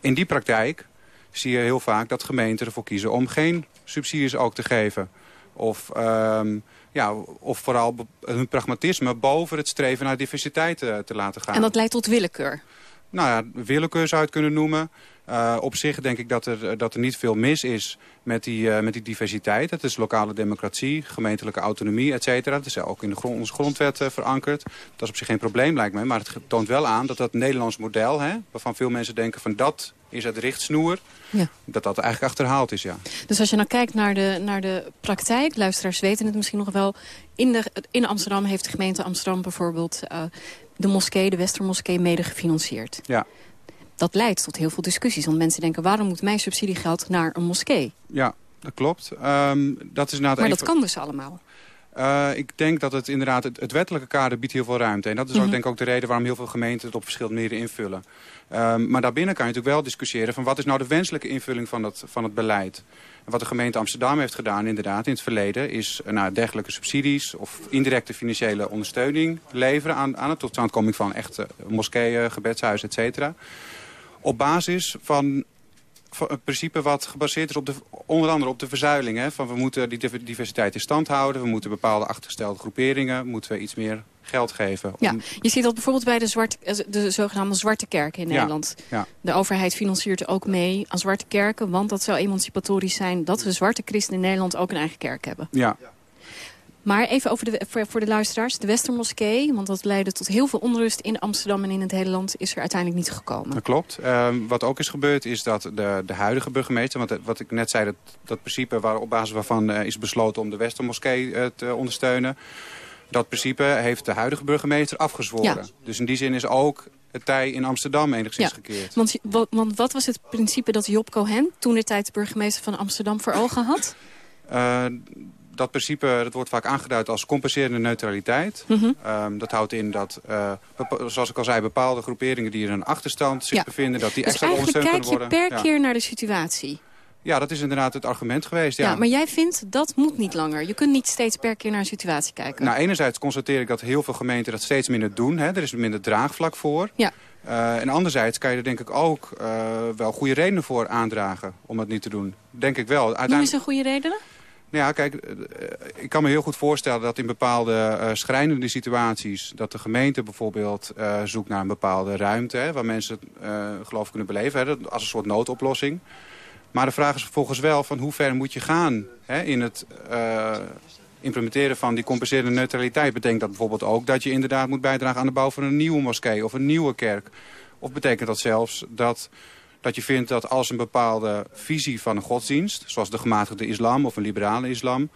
In die praktijk zie je heel vaak dat gemeenten ervoor kiezen... om geen subsidies ook te geven. Of, ehm, ja, of vooral hun pragmatisme boven het streven naar diversiteit eh, te laten gaan. En dat leidt tot willekeur. Nou ja, willekeur zou je het kunnen noemen. Eh, op zich denk ik dat er, dat er niet veel mis is met die, eh, met die diversiteit. Het is lokale democratie, gemeentelijke autonomie, et cetera. Dat is ook in de grond, onze grondwet eh, verankerd. Dat is op zich geen probleem, lijkt mij. Maar het toont wel aan dat dat Nederlands model... Hè, waarvan veel mensen denken van dat is het richtsnoer... Ja. dat dat eigenlijk achterhaald is, ja. Dus als je nou kijkt naar de, naar de praktijk... luisteraars weten het misschien nog wel... in, de, in Amsterdam heeft de gemeente Amsterdam bijvoorbeeld... eh, de moskee, de Westermoskee, mede gefinancierd. Ja. Dat leidt tot heel veel discussies. Want mensen denken, waarom moet mijn subsidiegeld naar een moskee? Ja, dat klopt. Ehm, dat is Maar dat kan dus allemaal. Eh, ik denk dat het inderdaad, het, het wettelijke kader biedt heel veel ruimte. En dat is ook Mhm. denk ik ook de reden waarom heel veel gemeenten het op verschillende manieren invullen. Ehm, maar daarbinnen kan je natuurlijk wel discussiëren van wat is nou de wenselijke invulling van het, van het beleid. En wat de gemeente Amsterdam heeft gedaan inderdaad in het verleden is eh, nou, dergelijke subsidies of indirecte financiële ondersteuning leveren aan, aan het totstandkoming van echte moskeeën, gebedshuizen, et cetera. Op basis van van een principe wat gebaseerd is op de, onder andere op de verzuiling. Hè? Van we moeten die diver- diversiteit in stand houden. We moeten bepaalde achtergestelde groeperingen moeten we iets meer geld geven. Ja, je ziet dat bijvoorbeeld bij de, zwarte, eh, de zogenaamde zwarte kerken in Ja, Nederland. ja. De overheid financiert ook mee aan zwarte kerken... want dat zou emancipatorisch zijn dat we zwarte christenen in Nederland ook een eigen kerk hebben. ja. Maar even over de, voor, voor de luisteraars. De Westermoskee, want dat leidde tot heel veel onrust in Amsterdam en in het hele land... is er uiteindelijk niet gekomen. Dat klopt. Ehm, wat ook is gebeurd is dat de, de huidige burgemeester... want het- wat ik net zei, dat, dat principe waar, op basis waarvan eh, is besloten... om de Westermoskee eh, te ondersteunen... dat principe heeft de huidige burgemeester afgezworen. Ja. Dus in die zin is ook het tij in Amsterdam enigszins Ja, gekeerd. Want, je- wat, want wat was het principe dat Job Cohen... toen de tijd burgemeester van Amsterdam voor ogen had? Dat principe dat wordt vaak aangeduid als compenserende neutraliteit. Mhm. Ehm, dat houdt in dat, eh, zoals ik al zei, bepaalde groeperingen die in een achterstand zich Ja. bevinden, dat die Dus extra ondersteund kijk je kunnen per worden. keer naar de situatie. Ja. dat is inderdaad het argument geweest. Ja. Ja. maar jij vindt dat moet niet langer. Je kunt niet steeds per keer naar een situatie kijken. Nou, enerzijds constateer ik dat heel veel gemeenten dat steeds minder doen. Hè. Er is minder draagvlak voor. Ja. Eh, en anderzijds kan je er denk ik ook eh, wel goede redenen voor aandragen om het niet te doen. Denk ik wel. Noem eens een goede reden? Nou ja, kijk, eh, ik kan me heel goed voorstellen dat in bepaalde eh, schrijnende situaties... dat de gemeente bijvoorbeeld eh, zoekt naar een bepaalde ruimte... Hè, waar mensen eh geloof kunnen beleven, als een soort noodoplossing. Maar de vraag is vervolgens wel van hoe ver moet je gaan hè, in het... implementeren van die compenserende neutraliteit betekent dat bijvoorbeeld ook dat je inderdaad moet bijdragen aan de bouw van een nieuwe moskee of een nieuwe kerk. Of betekent dat zelfs dat, dat je vindt dat als een bepaalde visie van een godsdienst, zoals de gematigde islam of een liberale islam,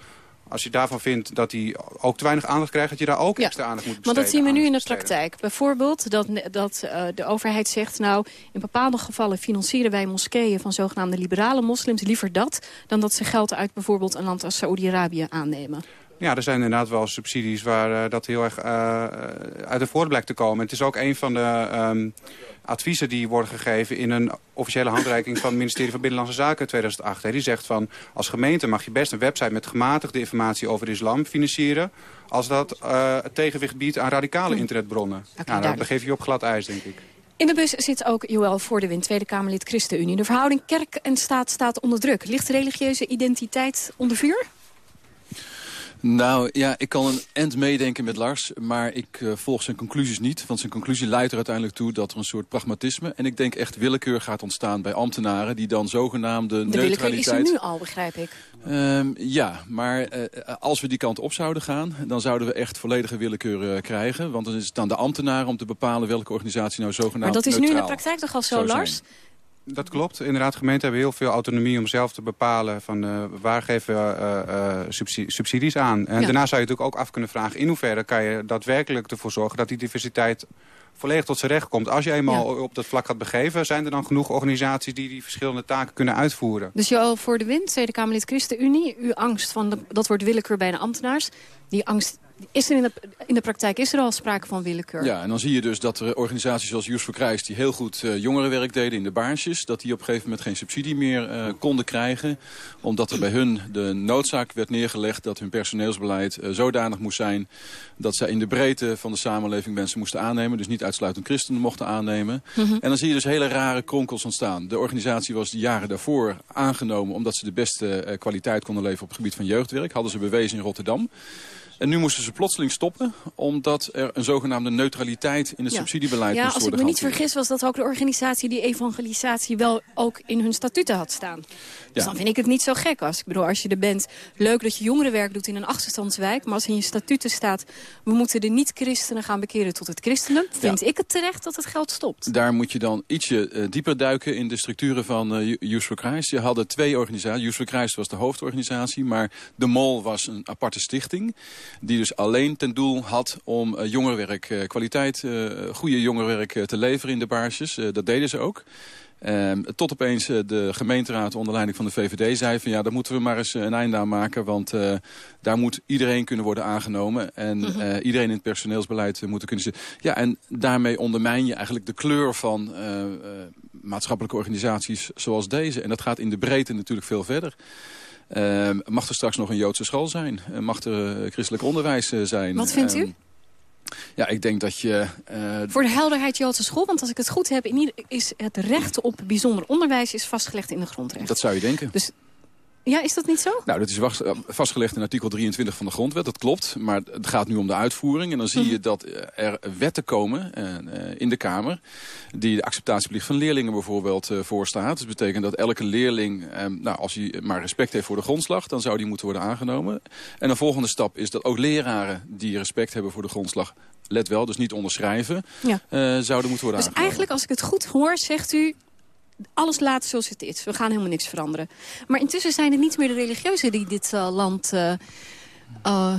als je daarvan vindt dat die ook te weinig aandacht krijgt, dat je daar ook extra aandacht moet Maar besteden. dat zien we nu in de praktijk. Bijvoorbeeld dat, dat eh, de overheid zegt... nou, in bepaalde gevallen financieren wij moskeeën... van zogenaamde liberale moslims liever dat... dan dat ze geld uit bijvoorbeeld een land als Saoedi-Arabië aannemen. Ja, er zijn inderdaad wel subsidies waar eh, dat heel erg eh, uit de voort blijkt te komen. Het is ook een van de ehm, adviezen die worden gegeven in een officiële handreiking van het ministerie van Binnenlandse Zaken in 2008. Hè. Die zegt van als gemeente mag je best een website met gematigde informatie over de islam financieren. Als dat eh, het tegenwicht biedt aan radicale internetbronnen. nou, dan begeef je je op glad ijs, denk ik. In de bus zit ook Joël Voordewind, Tweede Kamerlid ChristenUnie. De verhouding kerk en staat staat onder druk. Ligt religieuze identiteit onder vuur? Nou ja, ik kan een end meedenken met Lars, maar ik eh, volg zijn conclusies niet. Want zijn conclusie leidt er uiteindelijk toe dat er een soort pragmatisme... en ik denk echt willekeur gaat ontstaan bij ambtenaren... die dan zogenaamde De willekeur is neutraliteit... er nu al, begrijp ik. Ehm, ja, maar eh, als we die kant op zouden gaan... dan zouden we echt volledige willekeur eh, krijgen. Want dan is het aan de ambtenaren om te bepalen... welke organisatie nou zogenaamd Maar dat is nu in de praktijk toch al zo. Lars? Dat klopt. Inderdaad, gemeenten hebben heel veel autonomie om zelf te bepalen van eh, waar geven we eh, eh, subsi- subsidies aan. En Ja. daarna zou je natuurlijk ook af kunnen vragen in hoeverre kan je daadwerkelijk ervoor zorgen dat die diversiteit volledig tot zijn recht komt. Als je eenmaal op dat vlak gaat begeven, zijn er dan genoeg organisaties die die verschillende taken kunnen uitvoeren. Dus Joël Voordewind, Tweede Kamerlid ChristenUnie. Uw angst van de, dat wordt willekeur bij de ambtenaars. Die angst is er in de, in de praktijk is er al sprake van willekeur. Ja, en dan zie je dus dat er organisaties zoals Youth for Christ... die heel goed eh, jongerenwerk deden in de baarsjes... dat die op een gegeven moment geen subsidie meer eh, konden krijgen. Omdat er bij hun de noodzaak werd neergelegd... dat hun personeelsbeleid eh, zodanig moest zijn... dat zij in de breedte van de samenleving mensen moesten aannemen. Dus niet uitsluitend christenen mochten aannemen. Mhm. En dan zie je dus hele rare kronkels ontstaan. De organisatie was de jaren daarvoor aangenomen... omdat ze de beste kwaliteit konden leveren op het gebied van jeugdwerk. Hadden ze bewezen in Rotterdam. En nu moesten ze plotseling stoppen, omdat er een zogenaamde neutraliteit in het Ja. subsidiebeleid Ja, moest als ik worden me niet vergis was dat ook de organisatie die evangelisatie wel ook in hun statuten had staan. Dus dan vind ik het niet zo gek. Als, ik bedoel, als je er bent, leuk dat je jongerenwerk doet in een achterstandswijk. Maar als in je statuten staat, we moeten de niet-christenen gaan bekeren tot het christendom. Vind ik het terecht dat het geld stopt. Daar moet je dan ietsje eh, dieper duiken in de structuren van eh Youth for Christ. Je hadden twee organisaties. Youth for Christ was de hoofdorganisatie, maar de MOL was een aparte stichting. Die dus alleen ten doel had om eh, jongerenwerk, eh, kwaliteit, goede jongerenwerk te leveren in de baarsjes. Dat deden ze ook. Ehm, tot opeens eh, de gemeenteraad onder leiding van de VVD zei van ja, daar moeten we maar eens eh, een einde aan maken. Want eh, daar moet iedereen kunnen worden aangenomen. En Mhm. iedereen in het personeelsbeleid moeten kunnen zitten. Ja, en daarmee ondermijn je eigenlijk de kleur van maatschappelijke organisaties zoals deze. En dat gaat in de breedte natuurlijk veel verder. Ehm, mag er straks nog een Joodse school zijn? Mag er christelijk onderwijs zijn? Wat vindt u? Ja, ik denk dat je... eh, Voor de helderheid Joodse school, want als ik het goed heb, in ieder, is het recht op bijzonder onderwijs is vastgelegd in de grondrechten. dat zou je denken. Dus ja, is dat niet zo? Nou, dat is eh, vastgelegd in artikel 23 van de grondwet, dat klopt. Maar het gaat nu om de uitvoering. En dan zie je dat eh, er wetten komen eh, in de Kamer... die de acceptatieplicht van leerlingen bijvoorbeeld voorstaat. Dus dat betekent dat elke leerling, eh, nou, als hij maar respect heeft voor de grondslag... dan zou die moeten worden aangenomen. En een volgende stap is dat ook leraren die respect hebben voor de grondslag... let wel, dus niet onderschrijven, Ja. zouden moeten worden Dus eigenlijk, als ik het goed hoor, zegt u... alles laten zoals het is. We gaan helemaal niks veranderen. Maar intussen zijn het niet meer de religieuzen die dit eh, land eh,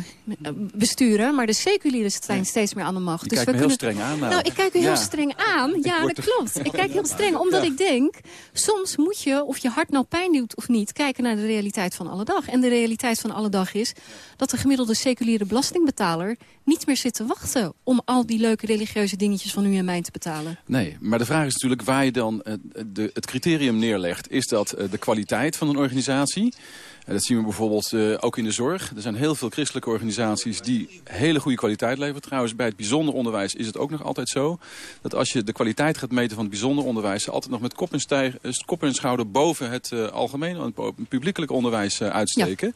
besturen. Maar de seculieren zijn steeds meer aan de macht. Je dus we me heel kunnen... streng aan, nou. Nou, ik kijk u heel Ja. streng aan. Ja, dat klopt. Ik kijk heel streng, omdat Ja. ik denk... soms moet je, of je hart nou pijn doet of niet... kijken naar de realiteit van alle dag. En de realiteit van alle dag is... dat de gemiddelde seculiere belastingbetaler... niet meer zit te wachten om al die leuke religieuze dingetjes van u en mij te betalen. Nee, maar de vraag is natuurlijk waar je dan eh, de, het criterium neerlegt. Is dat eh, de kwaliteit van een organisatie? Dat zien we bijvoorbeeld eh, ook in de zorg. Er zijn heel veel christelijke organisaties die hele goede kwaliteit leveren. Trouwens, bij het bijzonder onderwijs is het ook nog altijd zo... dat als je de kwaliteit gaat meten van het bijzonder onderwijs... ze altijd nog met kop en, stijg, eh, kop en schouder boven het eh, algemeen, het publiekelijk onderwijs uitsteken.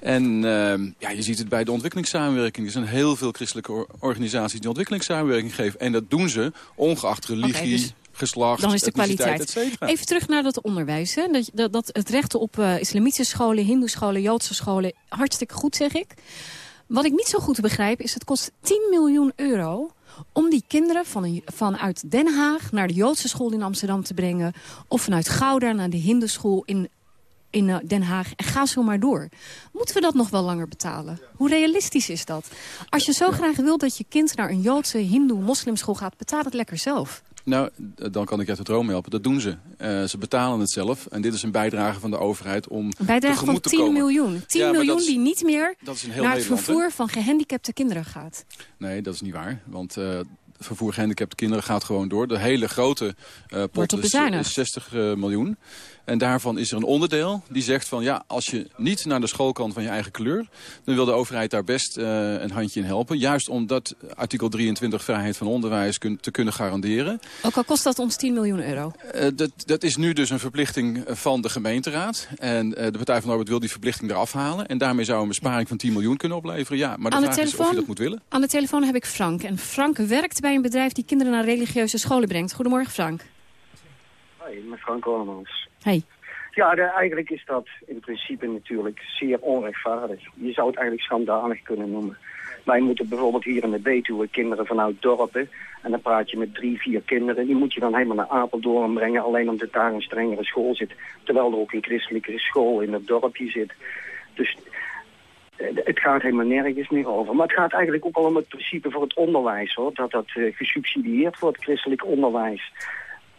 En ehm, ja, je ziet het bij de ontwikkelingssamenwerking. Er zijn heel veel christelijke or- organisaties die ontwikkelingssamenwerking geven. En dat doen ze ongeacht religie, dus- geslacht, Dan is de kwaliteit. Even terug naar dat onderwijs. Hè? Dat, dat, dat het recht op eh, islamitische scholen, hindoescholen, joodse scholen... hartstikke goed, zeg ik. Wat ik niet zo goed begrijp is, het kost 10 miljoen euro... om die kinderen van een, vanuit Den Haag naar de joodse school in Amsterdam te brengen... of vanuit Gouda naar de hindoeschool in, in eh, Den Haag. En ga zo maar door. Moeten we dat nog wel langer betalen? Hoe realistisch is dat? Als je zo graag wilt dat je kind naar een joodse, hindoe, moslimschool gaat... betaal het lekker zelf. Nou, dan kan ik uit de droom helpen. Dat doen ze. Eh, ze betalen het zelf. En dit is een bijdrage van de overheid om Een bijdrage van tegemoet te 10 komen. miljoen. 10 Ja, maar miljoen is- die niet meer naar het Nederland, vervoer van gehandicapte kinderen gaat. Nee, dat is niet waar. Want eh vervoer gehandicapte kinderen gaat gewoon door. De hele grote eh op pot is, bezuinigd. is 60 eh, miljoen. En daarvan is er een onderdeel die zegt van... ja, als je niet naar de school kan van je eigen kleur... dan wil de overheid daar best eh, een handje in helpen. Juist om dat artikel 23 vrijheid van onderwijs kun- te kunnen garanderen. Ook al kost dat ons 10 miljoen euro. Eh, dat, dat is nu dus een verplichting van de gemeenteraad. En eh, de Partij van de Arbeid wil die verplichting eraf halen. En daarmee zou een besparing van 10 miljoen kunnen opleveren. Ja, maar de Aan de vraag is of je dat moet willen. Aan de telefoon heb ik Frank. En Frank werkt bij een bedrijf die kinderen naar religieuze scholen brengt. Goedemorgen Frank. Hoi, ben Frank Ormans. Hey. Ja, de- eigenlijk is dat in principe natuurlijk zeer onrechtvaardig. Je zou het eigenlijk schandalig kunnen noemen. Wij moeten bijvoorbeeld hier in de Betuwe kinderen vanuit dorpen... en dan praat je met drie, vier kinderen... die moet je dan helemaal naar Apeldoorn brengen... alleen omdat daar een strengere school zit. Terwijl er ook een christelijke school in het dorpje zit. Dus het gaat helemaal nergens meer over. Maar het gaat eigenlijk ook al om het principe voor het onderwijs, hoor. Dat dat eh, gesubsidieerd wordt, christelijk onderwijs.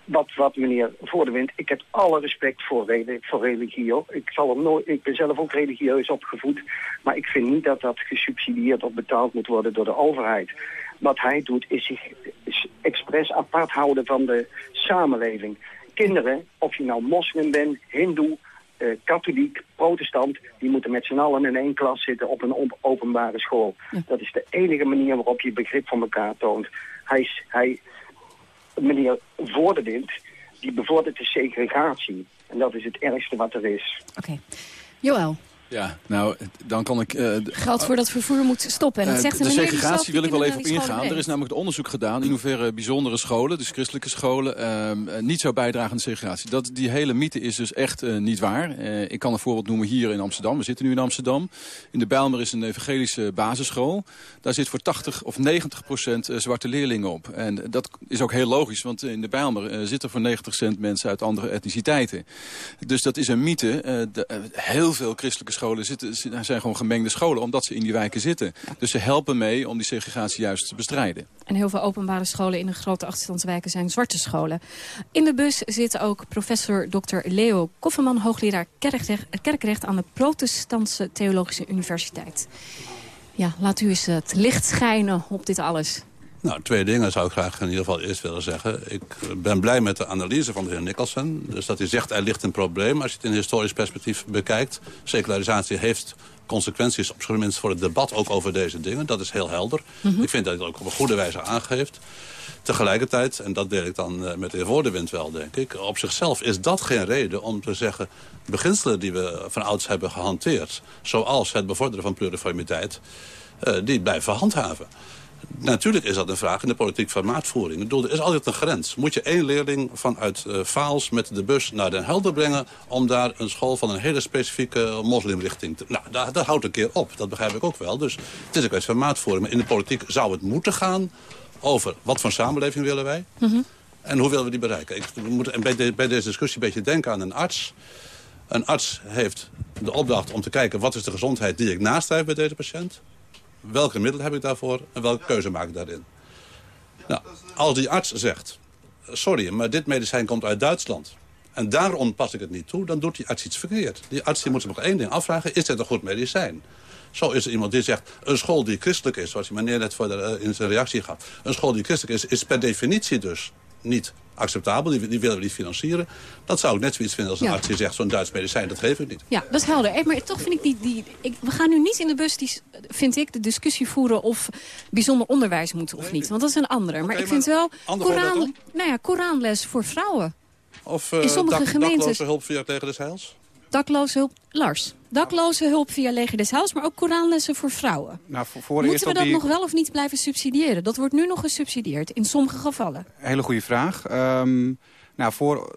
Wat, wat meneer Voor de Wind, ik heb alle respect voor, voor religie. hoor. Ik, zal er nooit, ik ben zelf ook religieus opgevoed. Maar ik vind niet dat dat gesubsidieerd of betaald moet worden door de overheid. Wat hij doet is zich expres apart houden van de samenleving. Kinderen, of je nou moslim bent, hindoe, eh, katholiek, protestant... die moeten met z'n allen in één klas zitten op een op- openbare school. Dat is de enige manier waarop je begrip van elkaar toont. Hij, is- hij meneer Voor de Wind, die bevordert de segregatie. En dat is het ergste wat er is. Oké. Joël, Ja, nou, dan kan ik... eh, geld voor dat vervoer moet stoppen. En dat Eh, zegt de zelf segregatie wil ik wel even op ingaan. Er is namelijk het onderzoek gedaan in hoeverre bijzondere scholen, dus christelijke scholen, ehm, eh, niet zo bijdragen aan de segregatie. Dat, die hele mythe is dus echt eh, niet waar. Eh, ik kan een voorbeeld noemen hier in Amsterdam. We zitten nu in Amsterdam. In de Bijlmer is een evangelische basisschool. Daar zit voor 80 of 90 procent zwarte leerlingen op. En dat is ook heel logisch, want in de Bijlmer zitten voor 90 procent mensen uit andere etniciteiten. Dus dat is een mythe. De- heel veel christelijke scholen zitten, zi- zijn gewoon gemengde scholen, omdat ze in die wijken zitten. Dus ze helpen mee om die segregatie juist te bestrijden. En heel veel openbare scholen in de grote achterstandswijken zijn zwarte scholen. In de bus zit ook professor Dr. Leo Kofferman, hoogleraar kerkrecht, kerkrecht aan de Protestantse Theologische Universiteit. Ja, laat u eens het licht schijnen op dit alles. Nou, twee dingen zou ik graag in ieder geval eerst willen zeggen. Ik ben blij met de analyse van de heer Nicholson. Dus dat hij zegt, er ligt een probleem als je het in historisch perspectief bekijkt. Secularisatie heeft consequenties, op zijn minst voor het debat ook over deze dingen. Dat is heel helder. Mhm. Ik vind dat hij het ook op een goede wijze aangeeft. Tegelijkertijd, en dat deel ik dan eh, met de heer Voordewind wel, denk ik... op zichzelf is dat geen reden om te zeggen... beginselen die we van ouds hebben gehanteerd... zoals het bevorderen van pluriformiteit... eh, die blijven handhaven. Natuurlijk is dat een vraag in de politiek van maatvoering. Ik bedoel, er is altijd een grens. Moet je één leerling vanuit Vaals met de bus naar Den Helder brengen... om daar een school van een hele specifieke moslimrichting te... Nou, daar, dat houdt een keer op. Dat begrijp ik ook wel. Dus het is een kwestie van maatvoering. Maar in de politiek zou het moeten gaan over wat voor samenleving willen wij... en hoe willen we die bereiken. Ik moet bij, de- bij deze discussie een beetje denken aan een arts. Een arts heeft de opdracht om te kijken... wat is de gezondheid die ik nastrijf bij deze patiënt... Welke middelen heb ik daarvoor en welke keuze maak ik daarin? Nou, als die arts zegt, sorry, maar dit medicijn komt uit Duitsland... en daarom pas ik het niet toe, dan doet die arts iets verkeerd. Die arts die moet zich nog één ding afvragen, is dit een goed medicijn? Zo is er iemand die zegt, een school die christelijk is... zoals die meneer net voor eh, in zijn reactie gaf... een school die christelijk is, is per definitie dus niet acceptabel. Die, die willen we niet financieren. Dat zou ik net zoiets vinden als een Ja. arts die zegt... zo'n Duits medicijn, dat geef ik niet. Ja, dat is helder. Eh, Maar toch vind ik die... die ik, we gaan nu niet in de bus, die, vind ik, de discussie voeren of bijzonder onderwijs moet of niet. Want dat is een andere. Maar ik vind maar wel Koran, nou ja, Koranles voor vrouwen. Of eh In sommige dak- gemeentes- hulp via tegen de zeils? Dakloze hulp. Lars, dakloze hulp via Leger des Huis, maar ook Koranlessen voor vrouwen. Nou, voor, voor Moeten we dat die... nog wel of niet blijven subsidiëren? Dat wordt nu nog gesubsidieerd, in sommige gevallen. Hele goede vraag. Ehm, nou, voor,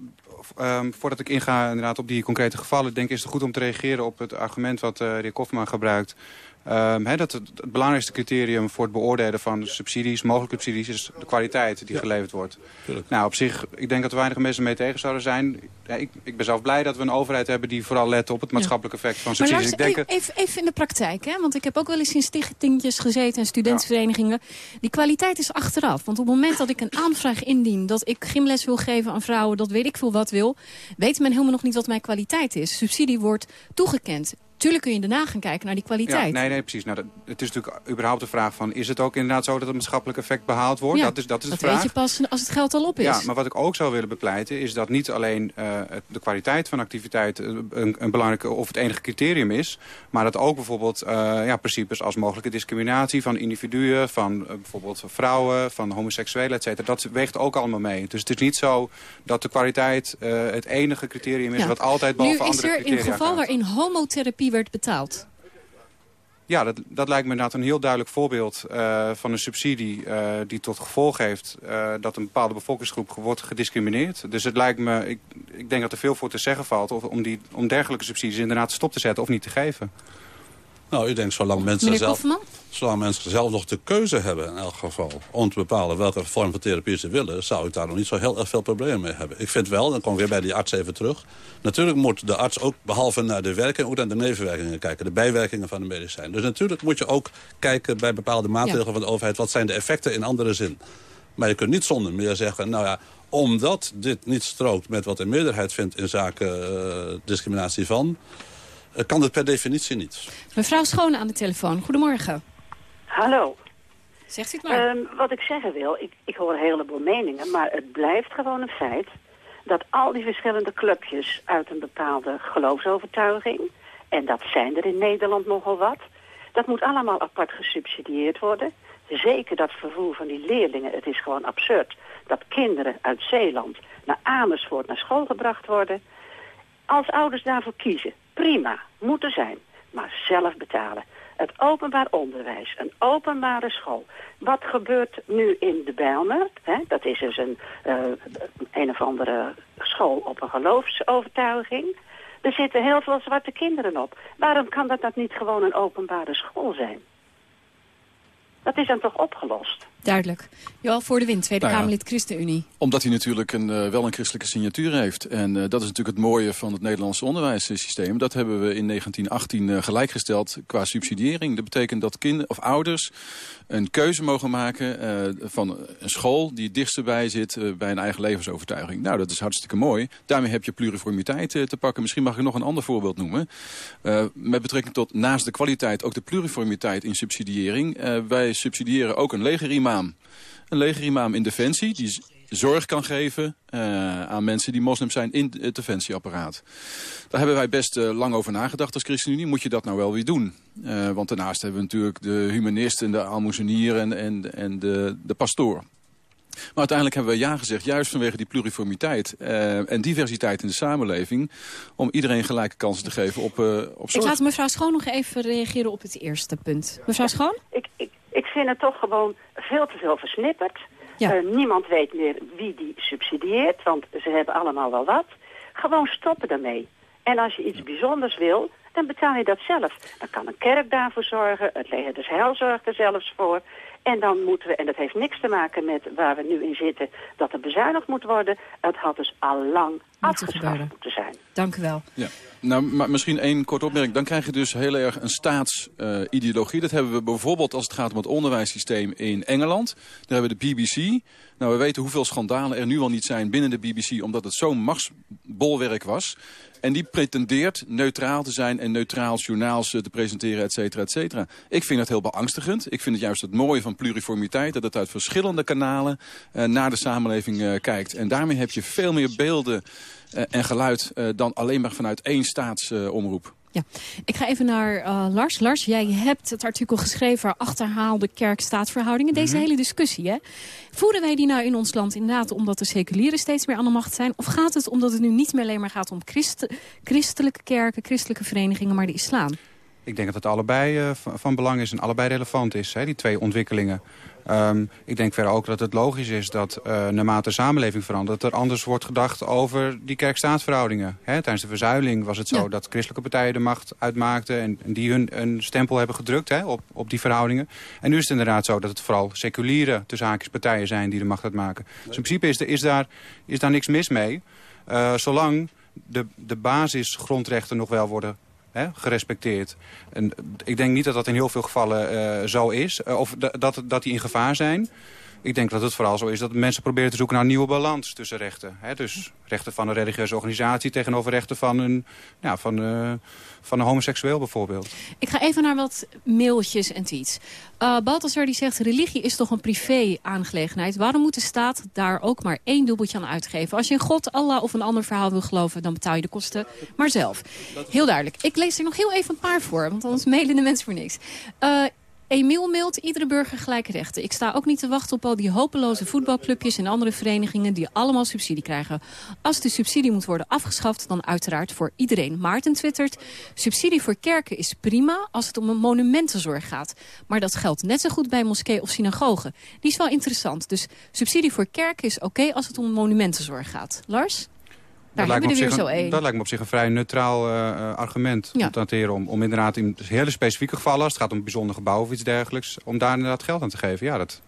ehm, voordat ik inga inderdaad op die concrete gevallen... denk ik is het goed om te reageren op het argument wat eh de heer Kofman gebruikt. Ehm, hè, dat het, het belangrijkste criterium voor het beoordelen van subsidies, mogelijke subsidies, is de kwaliteit die geleverd wordt. Nou, op zich, ik denk dat er weinig mensen mee tegen zouden zijn. Ja, ik, ik ben zelf blij dat we een overheid hebben die vooral let op het maatschappelijk effect van Maar subsidies. Lars, ik denk, even, even- even in de praktijk, hè? want ik heb ook wel eens in stichtingjes gezeten en studentenverenigingen. Die kwaliteit is achteraf. Want op het moment dat ik een aanvraag indien dat ik gymles wil geven aan vrouwen, dat weet ik veel wat wil, weet men helemaal nog niet wat mijn kwaliteit is. Subsidie wordt toegekend. Tuurlijk kun je daarna gaan kijken naar die kwaliteit. Ja, nee, nee, precies. Nou, dat, het is natuurlijk überhaupt de vraag van... is het ook inderdaad zo dat het maatschappelijk effect behaald wordt? Ja, dat is, dat is de dat vraag. weet je pas als het geld al op is. Ja, maar wat ik ook zou willen bepleiten is dat niet alleen eh, de kwaliteit van activiteit eh, een, een belangrijke of het enige criterium is, maar dat ook bijvoorbeeld eh, ja, principes als mogelijke discriminatie van individuen, van eh, bijvoorbeeld vrouwen, van homoseksuelen, et cetera, dat weegt ook allemaal mee. Dus het is niet zo dat de kwaliteit het enige criterium is Ja. wat altijd boven nu is andere er in criteria een geval waarin homotherapie werd betaald. Ja, dat, dat lijkt me inderdaad een heel duidelijk voorbeeld eh, van een subsidie eh, die tot gevolg heeft eh, dat een bepaalde bevolkingsgroep wordt gediscrimineerd. Dus het lijkt me, ik, ik denk dat er veel voor te zeggen valt of, om, die, om dergelijke subsidies inderdaad stop te zetten of niet te geven. Nou, ik denk zolang mensen, Meneer zelf, Kofferman? zolang mensen zelf nog de keuze hebben in elk geval... om te bepalen welke vorm van therapie ze willen... zou ik daar nog niet zo heel erg veel problemen mee hebben. Ik vind wel, dan kom ik weer bij die arts even terug... natuurlijk moet de arts ook, behalve naar de werking... ook naar de nevenwerkingen kijken, de bijwerkingen van de medicijn. Dus natuurlijk moet je ook kijken bij bepaalde maatregelen Ja. van de overheid... wat zijn de effecten in andere zin. Maar je kunt niet zonder meer zeggen... nou ja, omdat dit niet strookt met wat de meerderheid vindt... in zaken eh, discriminatie van... eh, kan het per definitie niet. Mevrouw Schone aan de telefoon. Goedemorgen. Hallo. Zegt u het maar. Ehm, wat ik zeggen wil, ik, ik hoor een heleboel meningen, maar het blijft gewoon een feit dat al die verschillende clubjes uit een bepaalde geloofsovertuiging, en dat zijn er in Nederland nogal wat, dat moet allemaal apart gesubsidieerd worden. Zeker dat vervoer van die leerlingen, het is gewoon absurd dat kinderen uit Zeeland naar Amersfoort naar school gebracht worden. Als ouders daarvoor kiezen, prima, moet er zijn, maar zelf betalen. Het openbaar onderwijs, een openbare school. Wat gebeurt nu in de Bijlmer? Hè? Dat is dus een, eh, een of andere school op een geloofsovertuiging. Er zitten heel veel zwarte kinderen op. Waarom kan dat, dat niet gewoon een openbare school zijn? Dat is dan toch opgelost? Duidelijk. Johan voor de Wind, Tweede Nou ja. Kamerlid ChristenUnie. Omdat hij natuurlijk een, eh, wel een christelijke signatuur heeft. En eh, dat is natuurlijk het mooie van het Nederlandse onderwijssysteem. Dat hebben we in 1918 eh, gelijkgesteld qua subsidiëring. Dat betekent dat kinderen of ouders een keuze mogen maken van een school die het dichtst bij zit bij een eigen levensovertuiging. Nou, dat is hartstikke mooi. Daarmee heb je pluriformiteit te pakken. Misschien mag ik nog een ander voorbeeld noemen. Met betrekking tot naast de kwaliteit ook de pluriformiteit in subsidiëring. Wij subsidiëren ook een legerimam. Een legerimam in Defensie die zorg kan geven eh, aan mensen die moslim zijn in het defensieapparaat. Daar hebben wij best eh, lang over nagedacht als ChristenUnie. Moet je dat nou wel weer doen? Eh, want daarnaast hebben we natuurlijk de humanist en de almoezenier en, en, en de, de pastoor. Maar uiteindelijk hebben we ja gezegd, juist vanwege die pluriformiteit eh, en diversiteit in de samenleving, om iedereen gelijke kansen te geven op, eh op Ik zorg. laat mevrouw Schoon nog even reageren op het eerste punt. Mevrouw Schoon? Ik, ik, ik vind het toch gewoon veel te veel versnipperd. Ja. Eh, niemand weet meer wie die subsidieert, want ze hebben allemaal wel wat. Gewoon stoppen daarmee. En als je iets bijzonders wil, dan betaal je dat zelf. Dan kan een kerk daarvoor zorgen, het leger des heil zorgt er zelfs voor. En dan moeten we, en dat heeft niks te maken met waar we nu in zitten, dat er bezuinigd moet worden. Het had dus al lang afgeschaft moeten zijn. Dank u wel. Ja. Nou, maar misschien één kort opmerking. Dan krijg je dus heel erg een staatsideologie. dat hebben we bijvoorbeeld als het gaat om het onderwijssysteem in Engeland. Daar hebben we de BBC. Nou, we weten hoeveel schandalen er nu al niet zijn binnen de BBC... omdat het zo'n machtsbolwerk was. En die pretendeert neutraal te zijn en neutraal journaals eh, te presenteren, et cetera, et cetera. Ik vind het heel beangstigend. Ik vind het juist het mooie van pluriformiteit... dat het uit verschillende kanalen eh, naar de samenleving eh, kijkt. En daarmee heb je veel meer beelden en geluid... dan alleen maar vanuit één staatsomroep. Ja, ik ga even naar eh, Lars. Lars, jij hebt het artikel geschreven... achterhaalde kerk-staatsverhoudingen. Deze Mhm. hele discussie, hè? Voeren wij die nou in ons land inderdaad omdat de seculieren steeds meer aan de macht zijn? Of gaat het omdat het nu niet meer alleen maar gaat om christen- christelijke kerken... christelijke verenigingen, maar de islam? Ik denk dat het allebei eh, van van belang is en allebei relevant is, hè, die twee ontwikkelingen. Ehm, ik denk verder ook dat het logisch is dat eh, naarmate de samenleving verandert... er anders wordt gedacht over die kerk-staatsverhoudingen. Tijdens de verzuiling was het zo Ja. dat christelijke partijen de macht uitmaakten... en, en die hun een stempel hebben gedrukt hè, op, op die verhoudingen. En nu is het inderdaad zo dat het vooral seculiere tussen partijen zijn... die de macht uitmaken. Dus in principe is, er- is, daar, is daar niks mis mee... eh, zolang de, de basisgrondrechten nog wel worden hè, gerespecteerd. En ik denk niet dat dat in heel veel gevallen eh, zo is. eh, of da- dat, dat die in gevaar zijn. Ik denk dat het vooral zo is dat mensen proberen te zoeken naar een nieuwe balans tussen rechten. Hè? Dus rechten van een religieuze organisatie tegenover rechten van een, ja, van, eh, van een homoseksueel bijvoorbeeld. Ik ga even naar wat mailtjes en tweets. Uh, Balthasar die zegt, religie is toch een privé-aangelegenheid. Waarom moet de staat daar ook maar één dubbeltje aan uitgeven? Als je in God, Allah of een ander verhaal wil geloven... dan betaal je de kosten maar zelf. Heel duidelijk. Ik lees er nog heel even een paar voor, want anders mailen de mensen voor niks. Uh, Emiel mailt iedere burger gelijke rechten. Ik sta ook niet te wachten op al die hopeloze voetbalclubjes en andere verenigingen die allemaal subsidie krijgen. Als de subsidie moet worden afgeschaft, dan uiteraard voor iedereen. Maarten twittert, subsidie voor kerken is prima als het om een monumentenzorg gaat. Maar dat geldt net zo goed bij moskee of synagogen. Die is wel interessant. Dus subsidie voor kerken is oké als het om monumentenzorg gaat. Lars? Daar dat, hebben lijkt we er me weer op zo zich een, dat lijkt me op zich een vrij neutraal eh, argument Ja. om te hanteren. Om, om inderdaad in hele specifieke gevallen, als het gaat om een bijzonder gebouw of iets dergelijks, om daar inderdaad geld aan te geven. Ja, dat,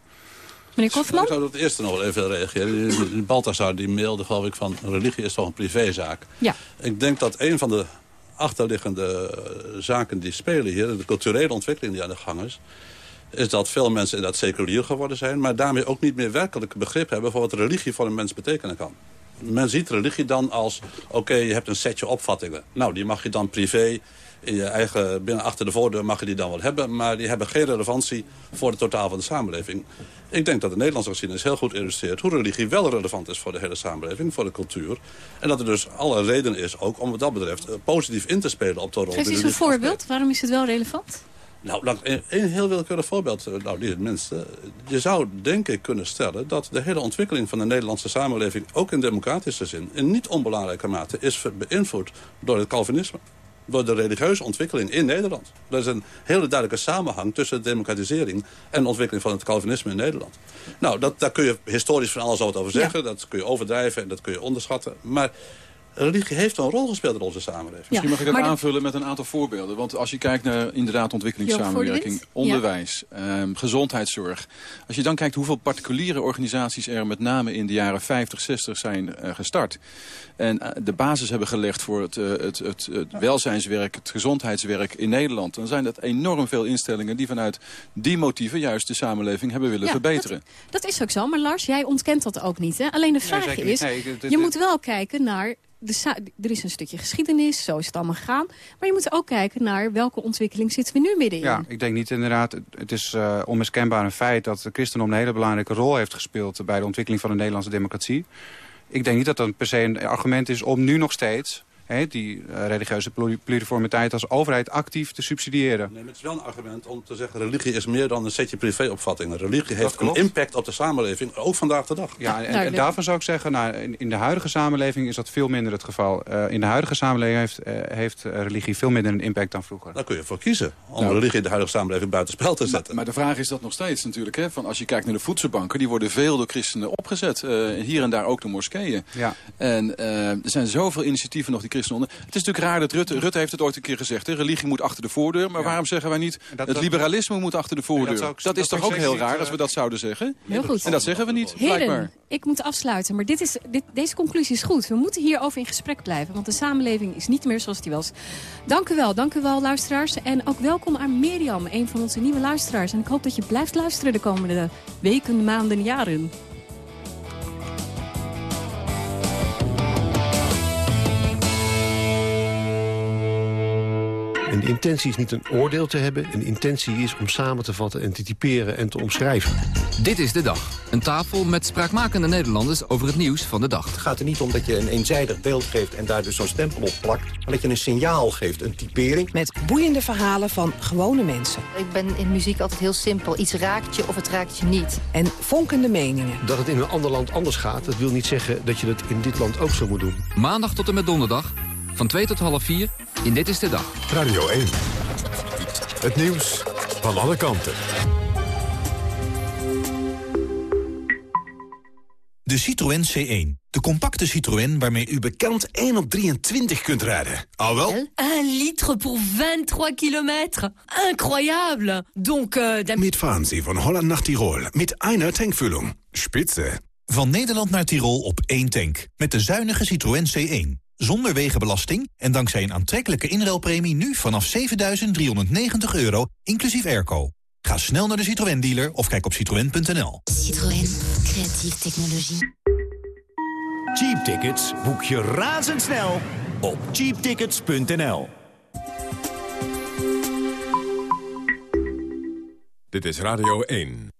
Meneer Kofman? Ik zou op het eerste nog wel even reageren. Die Balthasar die mailde geloof ik van religie is toch een privézaak. Ja. Ik denk dat een van de achterliggende eh, zaken die spelen hier... de culturele ontwikkeling die aan de gang is... is dat veel mensen inderdaad seculier geworden zijn... maar daarmee ook niet meer werkelijk begrip hebben... voor wat religie voor een mens betekenen kan. Men ziet religie dan als... oké, je hebt een setje opvattingen. Nou, die mag je dan privé... In je eigen, binnen achter de voordeur mag je die dan wel hebben... maar die hebben geen relevantie voor het totaal van de samenleving. Ik denk dat de Nederlandse geschiedenis heel goed illustreert... hoe religie wel relevant is voor de hele samenleving, voor de cultuur. En dat er dus alle reden is, ook om wat dat betreft... eh, positief in te spelen op de rol Geef eens een voorbeeld. Waarom is het wel relevant? Nou, een, heel willekeurig voorbeeld, eh, nou niet het minste. Je zou denk ik kunnen stellen dat de hele ontwikkeling van de Nederlandse samenleving... ook in democratische zin, in niet onbelangrijke mate... is beïnvloed door het Calvinisme. Door de religieuze ontwikkeling in Nederland. Er is een hele duidelijke samenhang tussen de democratisering... en de ontwikkeling van het Calvinisme in Nederland. Nou, dat, daar kun je historisch van alles over zeggen. Dat kun je overdrijven en dat kun je onderschatten. Maar religie heeft een rol gespeeld in onze samenleving. Misschien mag ik dat aanvullen met een aantal voorbeelden. Want als je kijkt naar inderdaad ontwikkelingssamenwerking, onderwijs, ehm, gezondheidszorg. Als je dan kijkt hoeveel particuliere organisaties er met name in de jaren 50, 60 zijn eh, gestart. En eh, de basis hebben gelegd voor het, eh, het, het, het welzijnswerk, het gezondheidswerk in Nederland. Dan zijn dat enorm veel instellingen die vanuit die motieven juist de samenleving hebben willen Ja, verbeteren. Dat is ook zo, maar Lars, jij ontkent dat ook niet. Hè? Alleen de vraag is, Nee, dit- dit- je moet wel kijken naar... De er is een stukje geschiedenis, zo is het allemaal gegaan. Maar je moet ook kijken naar welke ontwikkeling zitten we nu middenin. Ja, ik denk niet inderdaad. Het- Het is eh, onmiskenbaar een feit dat de christendom een hele belangrijke rol heeft gespeeld... bij de ontwikkeling van de Nederlandse democratie. Ik denk niet dat dat per se een argument is om nu nog steeds... hè, die eh, religieuze pluri- pluriformiteit als overheid actief te subsidiëren. Nee, maar het is wel een argument om te zeggen... religie is meer dan een setje privéopvattingen. Religie heeft een impact op de samenleving, ook vandaag de dag. Ja, en, en daarvan zou ik zeggen, nou, in, in de huidige samenleving is dat veel minder het geval. Eh, in de huidige samenleving heeft, eh, heeft religie veel minder een impact dan vroeger. Daar kun je voor kiezen. Om Nou. religie in de huidige samenleving buitenspel te zetten. Maar de vraag is dat nog steeds natuurlijk. Hè? Van als je kijkt naar de voedselbanken, die worden veel door christenen opgezet. Eh, hier en daar ook de moskeeën. Ja. En eh, er zijn zoveel initiatieven nog die christenen onder. Het is natuurlijk raar dat Rutte, Rutte heeft het ooit een keer gezegd. Hè? Religie moet achter de voordeur. Maar waarom zeggen wij niet, dat- het liberalisme moet achter de voordeur? dat dat, is toch ook heel raar als we dat zouden zeggen? Heel goed. En dat zeggen we niet, Heren, blijkbaar. ik moet afsluiten, maar dit is, dit, deze conclusie is goed. We moeten hierover in gesprek blijven, want de samenleving is niet meer zoals die was. Dank u wel, dank u wel luisteraars. En ook welkom aan Mirjam, een van onze nieuwe luisteraars. En ik hoop dat je blijft luisteren de komende weken, maanden, jaren. De intentie is niet een oordeel te hebben. Een intentie is om samen te vatten en te typeren en te omschrijven. Dit is de dag. Een Een tafel met spraakmakende Nederlanders over het nieuws van de dag. Het gaat er niet om dat je een eenzijdig beeld geeft en daar dus zo'n stempel op plakt. Maar dat je een signaal geeft, een typering. Met boeiende verhalen van gewone mensen. Ik ben in muziek altijd heel simpel. Iets raakt je of het raakt je niet. En vonkende meningen. Dat het in een ander land anders gaat, dat wil niet zeggen dat je het in dit land ook zo moet doen. Maandag tot en met donderdag, van 2 tot half 4, in Dit is de Dag. Radio 1. Het nieuws van alle kanten. De Citroën C1. De compacte Citroën waarmee u bekend 1 op 23 kunt rijden. Al wel? 1 litre pour 23 kilometer. Incroyable. Donc, dat... Mitfahren Sie von Holland nach Tirol mit einer Tankfüllung. Spitze. Van Nederland naar Tirol op één tank. Met de zuinige Citroën C1. Zonder wegenbelasting en dankzij een aantrekkelijke inruilpremie nu vanaf 7.390 euro, inclusief airco. Ga snel naar de Citroën dealer of kijk op citroën.nl. Citroën, creatieve technologie. Cheap tickets boek je razendsnel op cheaptickets.nl. Dit is Radio 1.